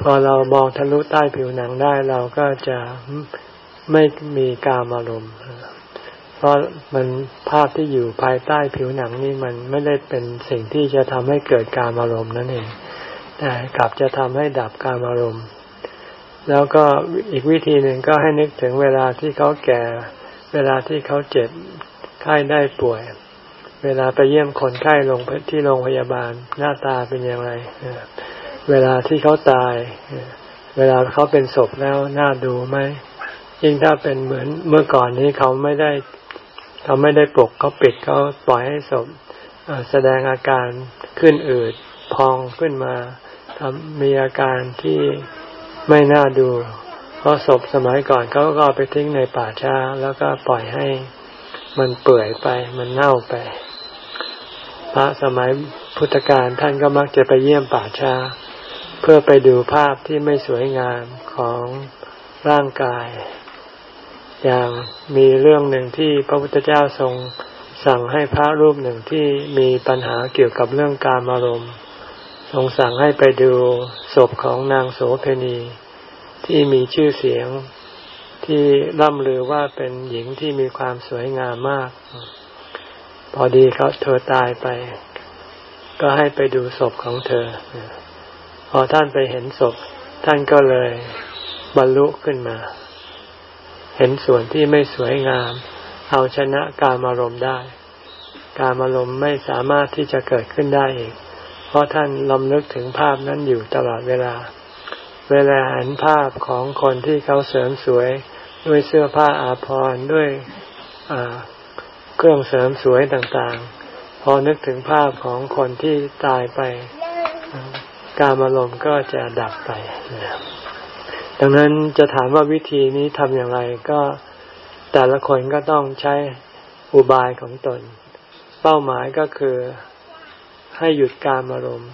พอเรามองทะลุใต้ผิวหนังได้เราก็จะไม่มีกามอารมณ์ ราะมันภาพที่อยู่ภายใต้ผิวหนังนี่มันไม่ได้เป็นสิ่งที่จะทำให้เกิดกามอารมณ์นั่นเอง แต่กลับจะทำให้ดับกามอารมณ์ แล้วก็อีกวิธีหนึ่งก็ให้นึกถึงเวลาที่เขาแก่ เวลาที่เขาเจ็บไข้ได้ป่วย เวลาไปเยี่ยมคนไข้ลงที่โรงพยาบาลหน้าตาเป็นอย่างไร เวลาที่เขาตาย เวลาเขาเป็นศพแล้วน่าดูไหมยิ่งถ้าเป็นเหมือนเมื่อก่อนนี้เขาไม่ได้ เขาไม่ได้ปลุกเขาปิดเขาปล่อยให้ศพแสดงอาการขึ้นอืดพองขึ้นมาทำมีอาการที่ไม่น่าดู เพราะศพสมัยก่อนเขาก็ไปทิ้งในป่าช้า แล้วก็ปล่อยให้มันเปื่อยไป มันเน่าไป พระสมัยพุทธกาลท่านก็มักจะไปเยี่ยมป่าช้า เพื่อไปดูภาพที่ไม่สวยงามของร่างกาย อย่างมีเรื่องหนึ่งที่พระพุทธเจ้าทรงสั่งให้พระรูปหนึ่งที่มีปัญหาเกี่ยวกับเรื่องการอารมณ์ทรงสั่งให้ไปดูศพของนางโสเพณี ที่มีชื่อเสียงที่ร่ำลือว่าเป็นหญิงที่มีความสวยงามมาก พอดีเขาเธอตายไป ก็ให้ไปดูศพของเธอ พอท่านไปเห็นศพ ท่านก็เลยบรรลุขึ้นมา เห็นส่วนที่ไม่สวยงาม เอาชนะการอารมณ์ได้ การอารมณ์ไม่สามารถที่จะเกิดขึ้นได้อีก เพราะท่านลำลึกถึงภาพนั้นอยู่ตลอดเวลา เวลาเห็นภาพของคนที่เขาเสริมสวยด้วยเสื้อผ้าอาภรณ์ด้วยเครื่องเสริมสวยต่างๆ พอนึกถึงภาพของคนที่ตายไป การอารมณ์ก็จะดับไป ดังนั้นจะถามว่าวิธีนี้ทำอย่างไรก็แต่ละคนก็ต้องใช้อุบายของตน เป้าหมายก็คือให้หยุดการอารมณ์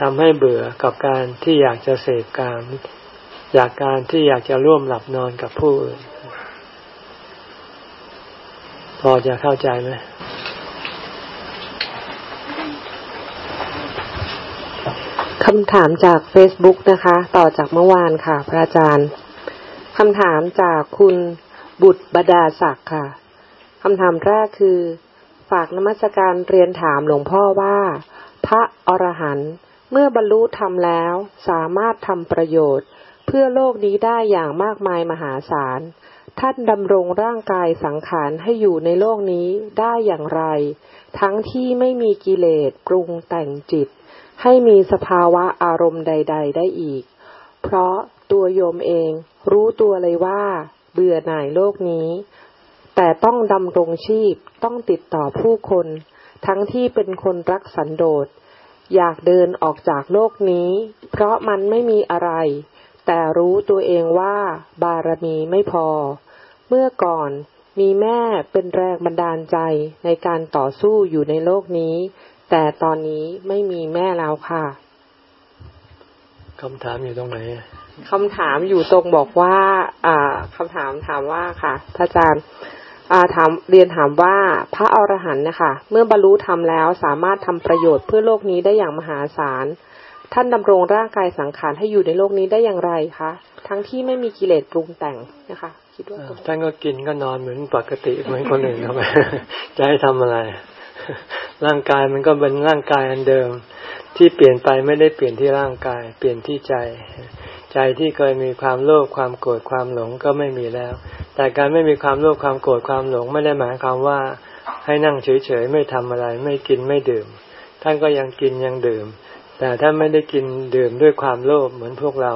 ทำให้เบื่อกับการที่อยากจะเสพกามอยากการที่อยากจะร่วมหลับนอนกับผู้อื่น พอจะเข้าใจไหม คำถามจาก Facebook นะคะ ต่อจากเมื่อวานค่ะ พระอาจารย์คำถามจากคุณบุตรบดาศักดิ์ค่ะคำถามแรกคือ ฝากนมัสการเรียนถามหลวงพ่อว่า พระอรหันต์เมื่อบรรลุธรรมแล้ว สามารถทำประโยชน์ เพื่อโลกนี้ได้อย่างมากมายมหาศาล ท่านดำรงร่างกายสังขารให้อยู่ในโลกนี้ได้อย่างไร ทั้งที่ไม่มีกิเลสปรุงแต่งจิต ให้มีสภาวะอารมณ์ใด ๆ ได้อีก เพราะตัวโยมเองรู้ตัวเลยว่า เบื่อหน่ายโลกนี้ แต่ต้องดำรงชีพต้องติดต่อผู้คน ทั้งที่เป็นคนรักสันโดษ อยากเดินออกจากโลกนี้ เพราะมันไม่มีอะไร แต่รู้ตัวเองว่าบารมีไม่พอ เมื่อก่อนมีแม่เป็นแรงบันดาลใจในการต่อสู้อยู่ในโลกนี้ แต่ตอนนี้ไม่มีแม่แล้วค่ะคำถามอยู่ตรงไหนคำถามอยู่ตรงบอกว่า อ่าคำถามถามว่าค่ะพระอาจารย์อาถามเรียนถามว่าพระอรหันต์นะคะเมื่อบรรลุธรรมแล้วสามารถทำประโยชน์เพื่อโลกนี้ได้อย่างมหาศาล ท่านดำรงร่างกายสังขารให้อยู่ในโลกนี้ได้อย่างไรคะทั้งที่ไม่มีกิเลสปรุงแต่งนะคะคิดว่าท่านก็กินก็นอนเหมือนปกติเหมือนคนอื่นทำไมจะให้ทำอะไร ร่างกายมันก็เป็นร่างกายอันเดิม ที่เปลี่ยนไปไม่ได้เปลี่ยนที่ร่างกาย เปลี่ยนที่ใจ ใจที่เคยมีความโลภความโกรธความหลงก็ไม่มีแล้ว แต่การไม่มีความโลภความโกรธความหลงไม่ได้หมายความว่า ให้นั่งเฉยๆไม่ทำอะไร ไม่กินไม่ดื่ม ท่านก็ยังกินยังดื่ม แต่ถ้าไม่ได้กินดื่มด้วยความโลภเหมือนพวกเรา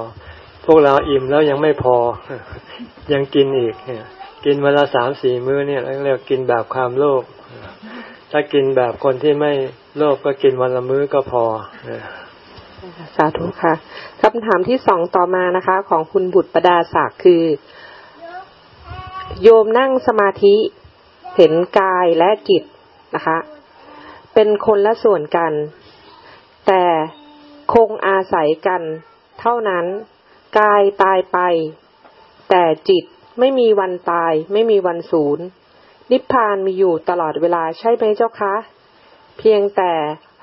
พวกเราอิ่มแล้วยังไม่พอ ยังกินอีกกินเวลาสามสี่มื้อเนี่ยเรียกกินแบบความโลภ ถ้ากินแบบคนที่ไม่โลภก็กินวันละมื้อก็พอสาธุค่ะคำถามที่สองต่อมานะคะ ของคุณบุตรประดาศักดิ์คือ โยมนั่งสมาธิเห็นกายและจิตนะคะ เป็นคนละส่วนกัน แต่คงอาศัยกัน เท่านั้น กายตายไป แต่จิตไม่มีวันตาย ไม่มีวันสูญ นิพพานมีอยู่ตลอดเวลาใช่ไหมเจ้าคะ เพียงแต่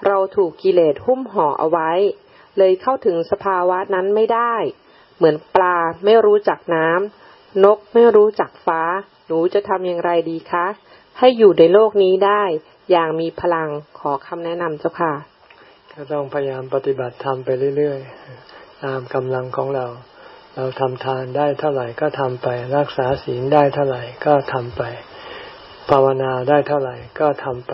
เราถูกกิเลสหุ้มห่อเอาไว้ เลยเข้าถึงสภาวะนั้นไม่ได้ เหมือนปลาไม่รู้จักน้ำนกไม่รู้จักฟ้า หนูจะทำอย่างไรดีคะ ให้อยู่ในโลกนี้ได้อย่างมีพลังขอคำแนะนำเจ้าค่ะ ก็ต้องพยายามปฏิบัติธรรมไปเรื่อยๆ ตามกำลังของเรา เราทำทานได้เท่าไหร่ก็ทำไป รักษาศีลได้เท่าไหร่ก็ทำไป ภาวนาได้เท่าไหร่ก็ทำไป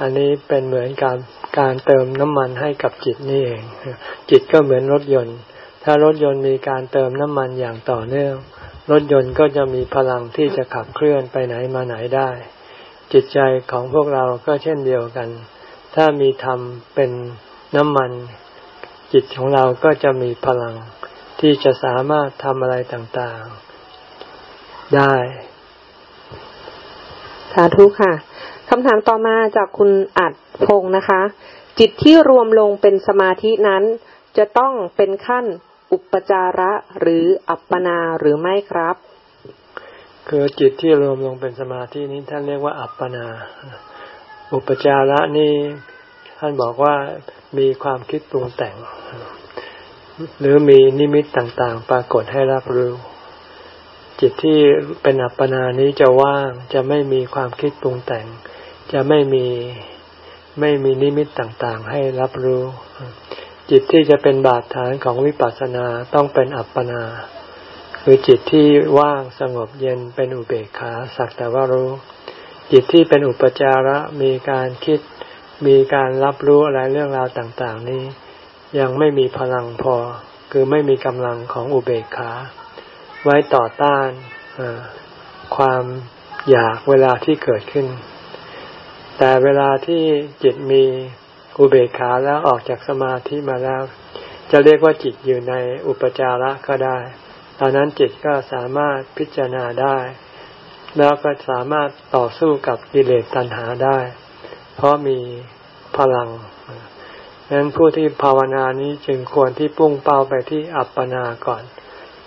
อันนี้เป็นเหมือนการการเติมน้ำมันให้กับจิตนี่เอง จิตก็เหมือนรถยนต์ ถ้ารถยนต์มีการเติมน้ำมันอย่างต่อเนื่อง รถยนต์ก็จะมีพลังที่จะขับเคลื่อนไปไหนมาไหนได้ จิตใจของพวกเราก็เช่นเดียวกัน ถ้ามีธรรมเป็นน้ำมัน จิตของเราก็จะมีพลังที่จะสามารถทำอะไรต่างๆ ได้ สาธุค่ะคำถามต่อมาจากคุณอัดพงนะคะ จิตที่รวมลงเป็นสมาธินั้น จะต้องเป็นขั้นอุปจาระหรืออัปปนาหรือไม่ครับ คือจิตที่รวมลงเป็นสมาธินี้ท่านเรียกว่าอัปปนา อุปจาระนี่ท่านบอกว่ามีความคิดปรุงแต่ง หรือมีนิมิตต่างๆ ปรากฏให้รับรู้ จิตที่เป็นอัปปนานี้จะว่างจะไม่มีความคิดปรุงแต่ง จะไม่มีไม่มีนิมิตต่างๆ ให้รับรู้ จิตที่จะเป็นบาดฐานของวิปัสสนาต้องเป็นอัปปนา คือจิตที่ว่างสงบเย็นเป็นอุเบกขาสักแต่ว่ารู้ จิตที่เป็นอุปจาระมีการคิดมีการรับรู้อะไรเรื่องราวต่างๆ นี้ ยังไม่มีพลังพอ คือไม่มีกำลังของอุเบกขา ไว้ต่อต้านความอยากเวลาที่เกิดขึ้น แต่เวลาที่จิตมีอุเบกขาแล้วออกจากสมาธิมาแล้ว จะเรียกว่าจิตอยู่ในอุปจาระก็ได้ ตอนนั้นจิตก็สามารถพิจารณาได้ แล้วก็สามารถต่อสู้กับกิเลสตัณหาได้ เพราะมีพลังดังนั้นผู้ที่ภาวนานี้จึงควรที่พุ่งเป้าไปที่อัปปนาก่อน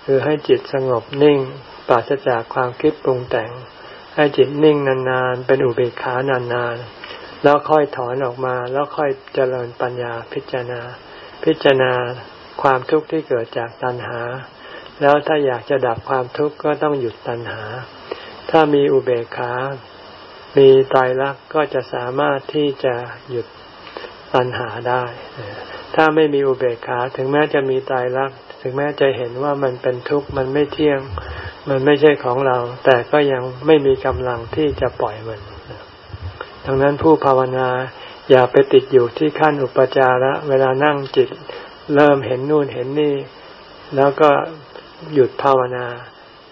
คือให้จิตสงบนิ่งปราศจากความคิดปรุงแต่ง ให้จิตนิ่งนานๆ เป็นอุเบกขานานๆ แล้วค่อยถอนออกมาแล้วค่อยเจริญปัญญาพิจารณา พิจารณาความทุกข์ที่เกิดจากตัณหา แล้วถ้าอยากจะดับความทุกข์ก็ต้องหยุดตัณหา ถ้ามีอุเบกขา มีตายรักก็จะสามารถที่จะหยุดตัณหาได้ ถ้าไม่มีอุเบกขาถึงแม้จะมีตายรัก ถึงแม้จะเห็นว่ามันเป็นทุกข์มันไม่เที่ยง มันไม่ใช่ของเรา แต่ก็ยังไม่มีกำลังที่จะปล่อยมันดังนั้นผู้ภาวนาอย่าไปติดอยู่ที่ขั้นอุปจาระ เวลานั่งจิต เริ่มเห็นนู่นเห็นนี่ แล้วก็หยุดภาวนา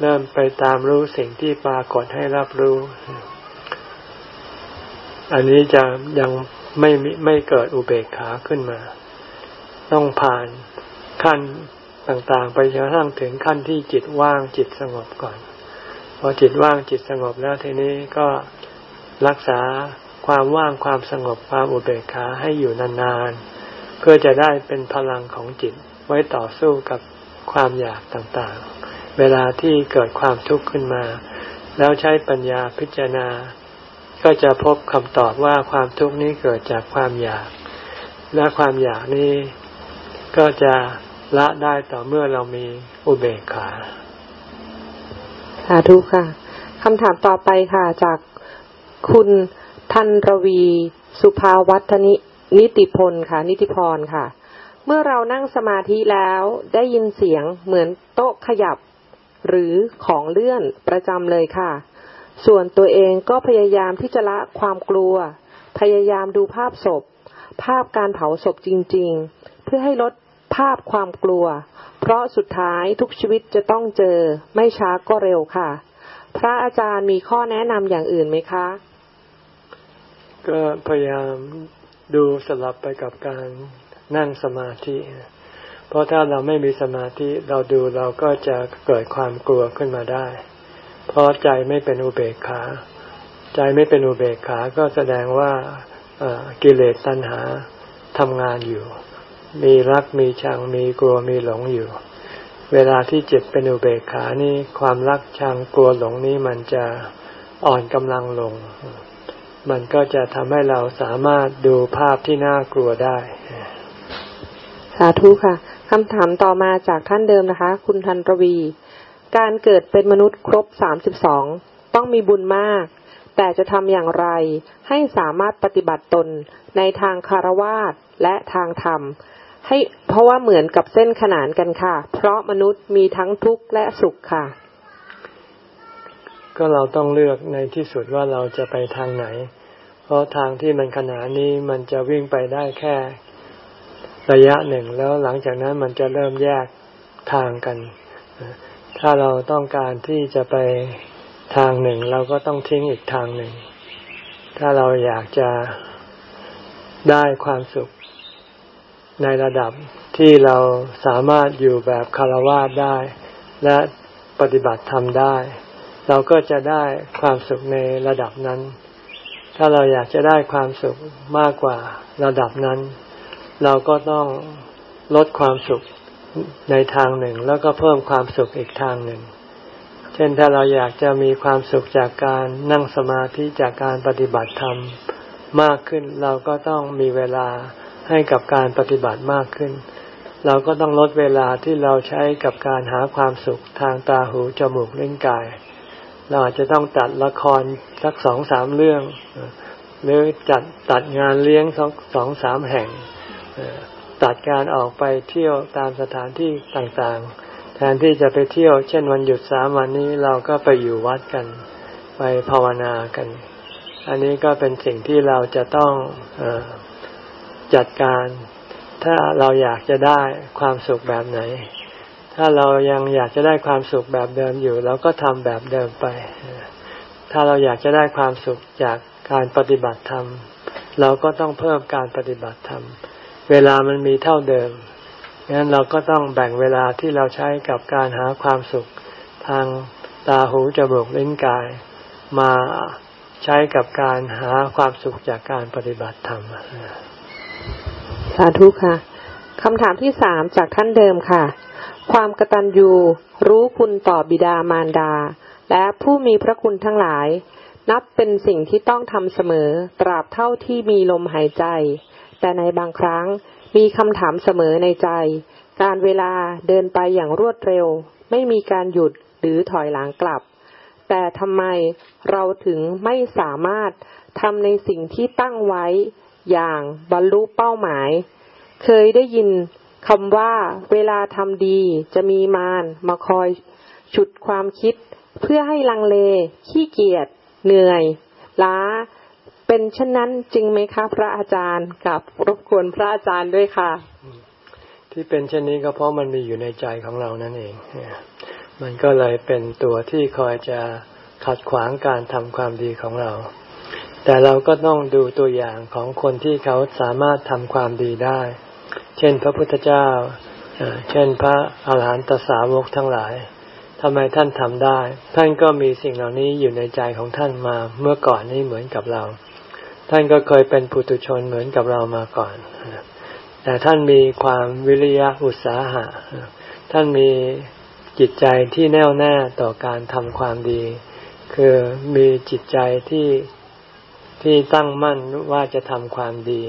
เริ่มไปตามรู้สิ่งที่ปรากฏให้รับรู้ อันนี้จะยังไม่ไม่เกิดอุเบกขาขึ้นมา ต้องผ่านขั้น ต่างๆ ไปจนกระทั่งถึงขั้นที่จิตว่างจิตสงบก่อน พอจิตว่างจิตสงบแล้วทีนี้ก็รักษาความว่างความสงบความอุเบกขาให้อยู่นานๆ เพื่อจะได้เป็นพลังของจิตไว้ต่อสู้กับความอยากต่างๆ เวลาที่เกิดความทุกข์ขึ้นมา แล้วใช้ปัญญาพิจารณา ก็จะพบคำตอบว่าความทุกข์นี้เกิดจากความอยาก และความอยากนี้ก็จะ ละได้ต่อเมื่อเรามีอุเบกขาสาธุค่ะคำถามต่อไปค่ะจากคุณทันรวี สุภาวัฒนินิติพลค่ะ นิติพรค่ะ เมื่อเรานั่งสมาธิแล้วได้ยินเสียงเหมือนโต๊ะขยับ หรือของเลื่อนประจำเลยค่ะ ส่วนตัวเองก็พยายามที่จะละความกลัว พยายามดูภาพศพ ภาพการเผาศพจริง ๆ เพื่อให้ลด ภาพความกลัว เพราะสุดท้ายทุกชีวิตจะต้องเจอ ไม่ช้าก็เร็วค่ะ พระอาจารย์มีข้อแนะนำอย่างอื่นไหมคะ ก็พยายามดูสลับไปกับการนั่งสมาธิ เพราะถ้าเราไม่มีสมาธิเราดูเราก็จะเกิดความกลัวขึ้นมาได้ เพราะใจไม่เป็นอุเบกขา ใจไม่เป็นอุเบกขาก็แสดงว่ากิเลสตัณหาทำงานอยู่ มีรักมีชังมีกลัวมีหลงอยู่ เวลาที่จิตเป็นอุเบกขานี่ความรักชังกลัวหลงนี้มันจะอ่อนกำลังลง มันก็จะทำให้เราสามารถดูภาพที่น่ากลัวได้ สาธุค่ะคำถามต่อมาจากท่านเดิมนะคะ คุณทันรวี การเกิดเป็นมนุษย์ครบสามสิบสองต้องมีบุญมาก แต่จะทำอย่างไรให้สามารถปฏิบัติตนในทางคารวาสและทางธรรม ให้เพราะว่าเหมือนกับเส้นขนานกันค่ะ เพราะมนุษย์มีทั้งทุกข์และสุขค่ะ ก็เราต้องเลือกในที่สุดว่าเราจะไปทางไหน เพราะทางที่มันขนานนี้มันจะวิ่งไปได้แค่ระยะหนึ่งแล้วหลังจากนั้นมันจะเริ่มแยกทางกัน ถ้าเราต้องการที่จะไปทางหนึ่ง เราก็ต้องทิ้งอีกทางหนึ่ง ถ้าเราอยากจะได้ความสุข ในระดับที่เราสามารถอยู่แบบคารวะได้ และปฏิบัติธรรมได้ เราก็จะได้ความสุขในระดับนั้น ถ้าเราอยากจะได้ความสุขมากกว่าระดับนั้น เราก็ต้องลดความสุขในทางหนึ่ง แล้วก็เพิ่มความสุขอีกทางหนึ่ง เช่นถ้าเราอยากจะมีความสุขจากการนั่งสมาธิจากการปฏิบัติธรรมมากขึ้นเราก็ต้องมีเวลา ให้กับการปฏิบัติมากขึ้น เราก็ต้องลดเวลาที่เราใช้กับการหาความสุขทางตาหูจมูกเลิ้นกาย เราอาจจะต้องตัดละครสักสองสามเรื่อง หรือจัดตัดงานเลี้ยงสองสองสามแห่ง ตัดการออกไปเที่ยวตามสถานที่ต่างๆ แทนที่จะไปเที่ยว เช่นวันหยุดสามวันนี้เราก็ไปอยู่วัดกัน ไปภาวนากัน อันนี้ก็เป็นสิ่งที่เราจะต้องอ จัดการ ถ้าเราอยากจะได้ความสุขแบบไหน ถ้าเรายังอยากจะได้ความสุขแบบเดิมอยู่ เราก็ทำแบบเดิมไป ถ้าเราอยากจะได้ความสุขจากการปฏิบัติธรรม เราก็ต้องเพิ่มการปฏิบัติธรรม เวลามันมีเท่าเดิมงั้นเราก็ต้องแบ่งเวลาที่เราใช้กับการหาความสุขทางตาหูจมูกลิ้นกาย มาใช้กับการหาความสุขจากการปฏิบัติธรรม สาธุค่ะคำถามที่สามจากท่านเดิมค่ะ ความกตัญญูรู้คุณต่อบิดามารดา และผู้มีพระคุณทั้งหลาย นับเป็นสิ่งที่ต้องทำเสมอ ตราบเท่าที่มีลมหายใจ แต่ในบางครั้งมีคำถามเสมอในใจ การเวลาเดินไปอย่างรวดเร็ว ไม่มีการหยุดหรือถอยหลังกลับ แต่ทำไมเราถึงไม่สามารถทำในสิ่งที่ตั้งไว้ อย่างบรรลุเป้าหมาย เคยได้ยินคำว่าเวลาทำดีจะมีมารมาคอยฉุดความคิด เพื่อให้ลังเล ขี้เกียจเหนื่อย ล้า เป็นเช่นนั้นจริงไหมคะพระอาจารย์กับรบกวนพระอาจารย์ด้วยค่ะ ที่เป็นเช่นนี้ก็เพราะมันมีอยู่ในใจของเรานั่นเองมันก็เลยเป็นตัวที่คอยจะขัดขวางการทำความดีของเรา แต่เราก็ต้องดูตัวอย่างของคนที่เขาสามารถทำความดีได้ เช่นพระพุทธเจ้า เช่นพระอาหารหันตสาวกทั้งหลายทำไมท่านทำได้ ท่านก็มีสิ่งเหล่านี้อยู่ในใจของท่านมาเมื่อก่อนนี้เหมือนกับเรา ท่านก็เคยเป็นปุถุชนเหมือนกับเรามาก่อน แต่ท่านมีความวิริยะอุตสาหะ ท่านมีจิตใจที่แน่วแน่ต่อการทำความดี คือมีจิตใจที่ ที่ตั้งมั่นว่าจะทำความดี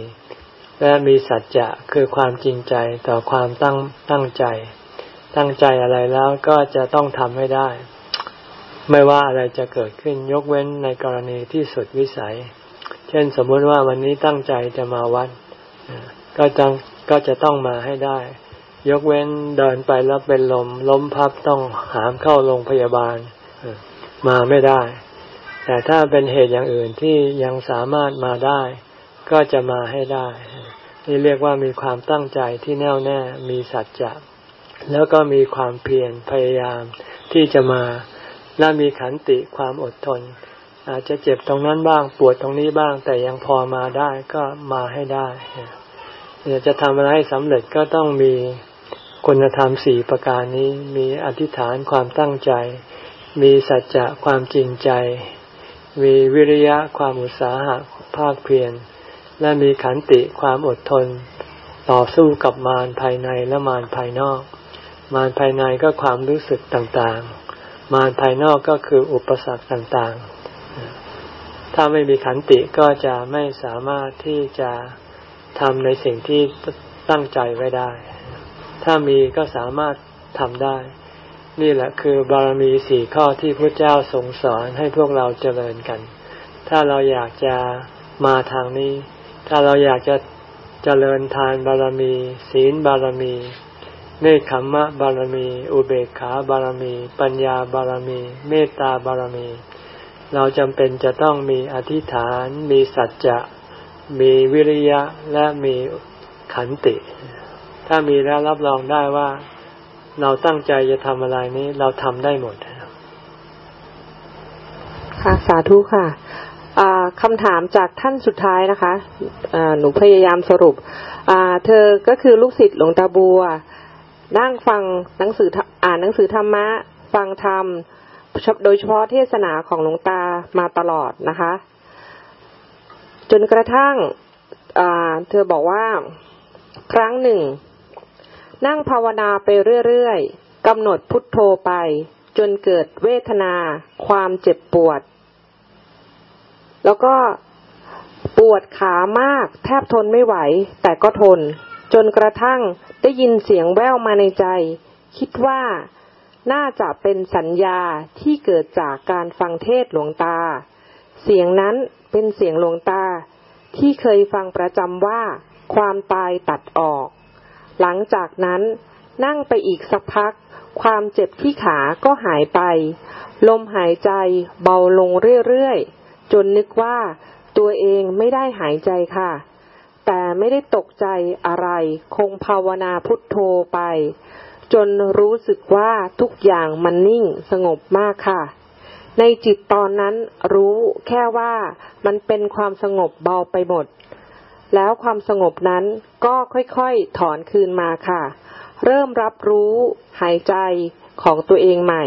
และมีสัจจะคือความจริงใจต่อความตั้งตั้งใจ ตั้งใจอะไรแล้วก็จะต้องทำให้ได้ ไม่ว่าอะไรจะเกิดขึ้นยกเว้นในกรณีที่สุดวิสัย เช่นสมมติว่าวันนี้ตั้งใจจะมาวัด ก็จะก็จะต้องมาให้ได้ ยกเว้นเดินไปแล้วเป็นลมล้มพับต้องหามเข้าโรงพยาบาลมาไม่ได้ แต่ถ้าเป็นเหตุอย่างอื่นที่ยังสามารถมาได้ ก็จะมาให้ได้ นี่เรียกว่ามีความตั้งใจที่แน่วแน่ มีสัจจะแล้วก็มีความเพียรพยายามที่จะมาและมีขันติความอดทน อาจจะเจ็บตรงนั้นบ้างปวดตรงนี้บ้าง แต่ยังพอมาได้ก็มาให้ได้เนี่ยจะทำอะไรให้สำเร็จก็ต้องมีคุณธรรมสี่ประการนี้ มีอธิษฐานความตั้งใจ มีสัจจะความจริงใจ มีวิริยะความอุตสาหะภาคเพียรและมีขันติความอดทน ต่อสู้กับมารภายในและมารภายนอก มารภายในก็ความรู้สึกต่างๆ มารภายนอกก็คืออุปสรรคต่างๆ ถ้าไม่มีขันติก็จะไม่สามารถที่จะทำในสิ่งที่ตั้งใจไว้ได้ ถ้ามีก็สามารถทำได้ นี่แหละคือบารมีสี่ข้อที่พระเจ้าทรงสอนให้พวกเราเจริญกัน ถ้าเราอยากจะมาทางนี้ ถ้าเราอยากจะเจริญทานบารมี ศีลบารมีเนคขมมะบารมี อุเบกขาบารมี ปัญญาบารมี เมตตาบารมี เราจำเป็นจะต้องมีอธิษฐาน มีสัจจะ มีวิริยะและมีขันติ ถ้ามีแล้วรับรองได้ว่า เราตั้งใจจะทำอะไรนี้ เราทำได้หมดค่ะสาธุค่ะคำถามจากท่านสุดท้ายนะคะะหนูพยายามสรุปเธอก็คือลูกศิษย์หลวงตาบัว นั่งฟังหนังสืออ่านหนังสือธรรมะ ฟังธรรม โดยเฉพาะเทศนาของหลวงตามาตลอดนะคะ จนกระทั่งเธอบอกว่าครั้งหนึ่ง นั่งภาวนาไปเรื่อยๆกำหนดพุทโธไป จนเกิดเวทนา ความเจ็บปวด แล้วก็ปวดขามาก แทบทนไม่ไหว แต่ก็ทน จนกระทั่งได้ยินเสียงแว่วมาในใจ คิดว่าน่าจะเป็นสัญญาที่เกิดจากการฟังเทศหลวงตา เสียงนั้นเป็นเสียงหลวงตา ที่เคยฟังประจำว่า ความตายตัดออก หลังจากนั้นนั่งไปอีกสักพัก ความเจ็บที่ขาก็หายไป ลมหายใจเบาลงเรื่อยๆ จนนึกว่าตัวเองไม่ได้หายใจค่ะ แต่ไม่ได้ตกใจอะไร คงภาวนาพุทโธไป จนรู้สึกว่าทุกอย่างมันนิ่งสงบมากค่ะ ในจิตตอนนั้นรู้แค่ว่ามันเป็นความสงบเบาไปหมด แล้วความสงบนั้นก็ค่อยๆถอนคืนมาค่ะ เริ่มรับรู้ หายใจของตัวเองใหม่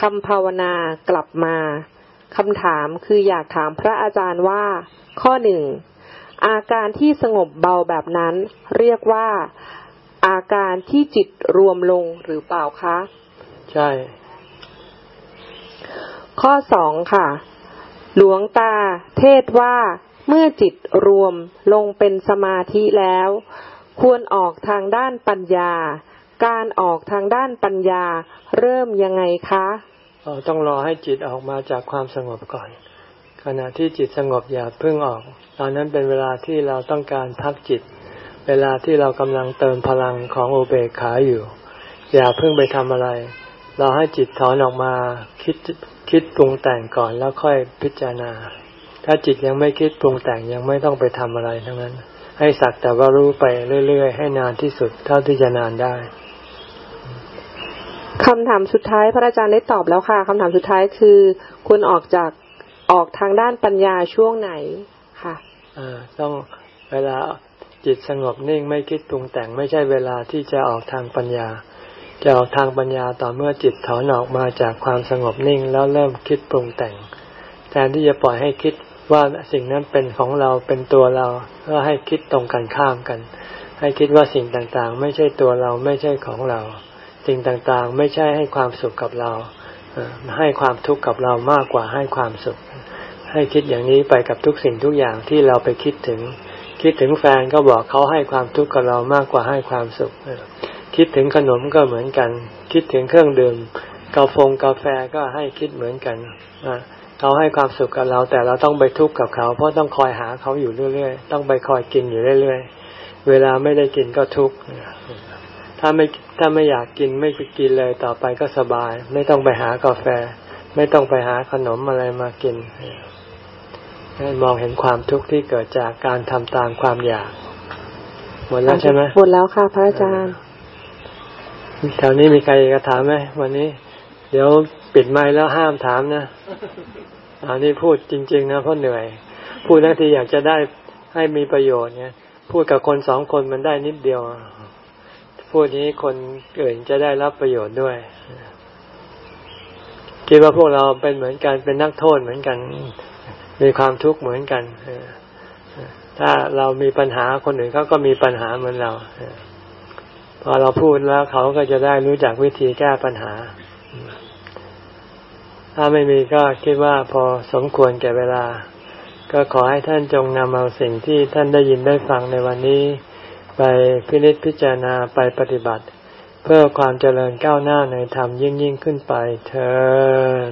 คำภาวนากลับมาคำถามคืออยากถามพระอาจารย์ว่า ข้อหนึ่งอาการที่สงบเบาแบบนั้น เรียกว่า อาการที่จิตรวมลงหรือเปล่าคะ ใช่ ข้อสองค่ะ หลวงตาเทศว่า เมื่อจิตรวมลงเป็นสมาธิแล้ว ควรออกทางด้านปัญญา การออกทางด้านปัญญาเริ่มยังไงคะต้องรอให้จิตออกมาจากความสงบก่อน ขณะที่จิตสงบอย่าเพิ่งออก ตอนนั้นเป็นเวลาที่เราต้องการพักจิต เวลาที่เรากำลังเติมพลังของโอเบกขาอยู่ อย่าเพิ่งไปทำอะไร เราให้จิตถอนออกมาคิดคิดปรุงแต่งก่อนแล้วค่อยพิจารณา ถ้าจิตยังไม่คิดปรุงแต่งยังไม่ต้องไปทำอะไรทั้งนั้น ให้สักแต่ว่ารู้ไปเรื่อย ๆ ให้นานที่สุดเท่าที่จะนานได้คำถามสุดท้ายพระอาจารย์ได้ตอบแล้วค่ะคำถามสุดท้ายคือควรออกจากออกทางด้านปัญญาช่วงไหนค่ะอ่าต้องเวลาจิตสงบนิ่งไม่คิดปรุงแต่งไม่ใช่เวลาที่จะออกทางปัญญา จะออกทางปัญญาต่อเมื่อจิตถอนออกมาจากความสงบนิ่งแล้วเริ่มคิดปรุงแต่งแทนที่จะปล่อยให้คิด ว่าสิ่งนั้นเป็นของเราเป็นตัวเราก็ให้คิดตรงกันข้ามกัน ให้คิดว่าสิ่งต่างๆ ไม่ใช่ตัวเราไม่ใช่ของเรา สิ่งต่างๆ ไม่ใช่ให้ความสุขกับเราให้ความทุกข์กับเรามากกว่าให้ความสุข ให้คิดอย่างนี้ไปกับทุกสิ่งทุกอย่างที่เราไปคิดถึง คิดถึงแฟนก็บอกเขาให้ความทุกข์กับเรามากกว่าให้ความสุข คิดถึงขนมก็เหมือนกัน คิดถึงเครื่องดื่มกาแฟกาแฟก็ให้คิดเหมือนกัน เขาให้ความสุขกับเราแต่เราต้องไปทุกข์กับเขา เพราะต้องคอยหาเขาอยู่เรื่อยๆ ต้องไปคอยกินอยู่เรื่อยๆ เวลาไม่ได้กินก็ทุกข์ถ้าไม่ถ้าไม่อยากกินไม่ไปกินเลยต่อไปก็สบาย ไม่ต้องไปหากาแฟ ไม่ต้องไปหาขนมอะไรมากินมองเห็นความทุกข์ที่เกิดจากการทำตามความอยากหมดแล้วใช่ไหมหมดแล้วค่ะพระอาจารย์แถวนี้มีใครจะถามไหมวันนี้ เดี๋ยว ปิดไม้แล้วห้ามถามนะอันนี้พูดจริง ๆ นะเพราะเหนื่อย พูดทันทีอยากจะได้ให้มีประโยชน์เนี่ย พูดกับคนสองคนมันได้นิดเดียว พูดนี้คนอื่นจะได้รับประโยชน์ด้วย คิดว่าพวกเราเป็นเหมือนกันเป็นนักโทษเหมือนกัน มีความทุกข์เหมือนกันถ้าเรามีปัญหาคนอื่นเขาก็มีปัญหาเหมือนเราพอเราพูดแล้วเขาก็จะได้รู้จักวิธีแก้ปัญหา ถ้าไม่มีก็คิดว่าพอสมควรแก่เวลา ก็ขอให้ท่านจงนำเอาสิ่งที่ท่านได้ยินได้ฟังในวันนี้ ไปพินิจพิจารณาไปปฏิบัติ เพื่อความเจริญก้าวหน้าในธรรมยิ่งยิ่งขึ้นไปเธอ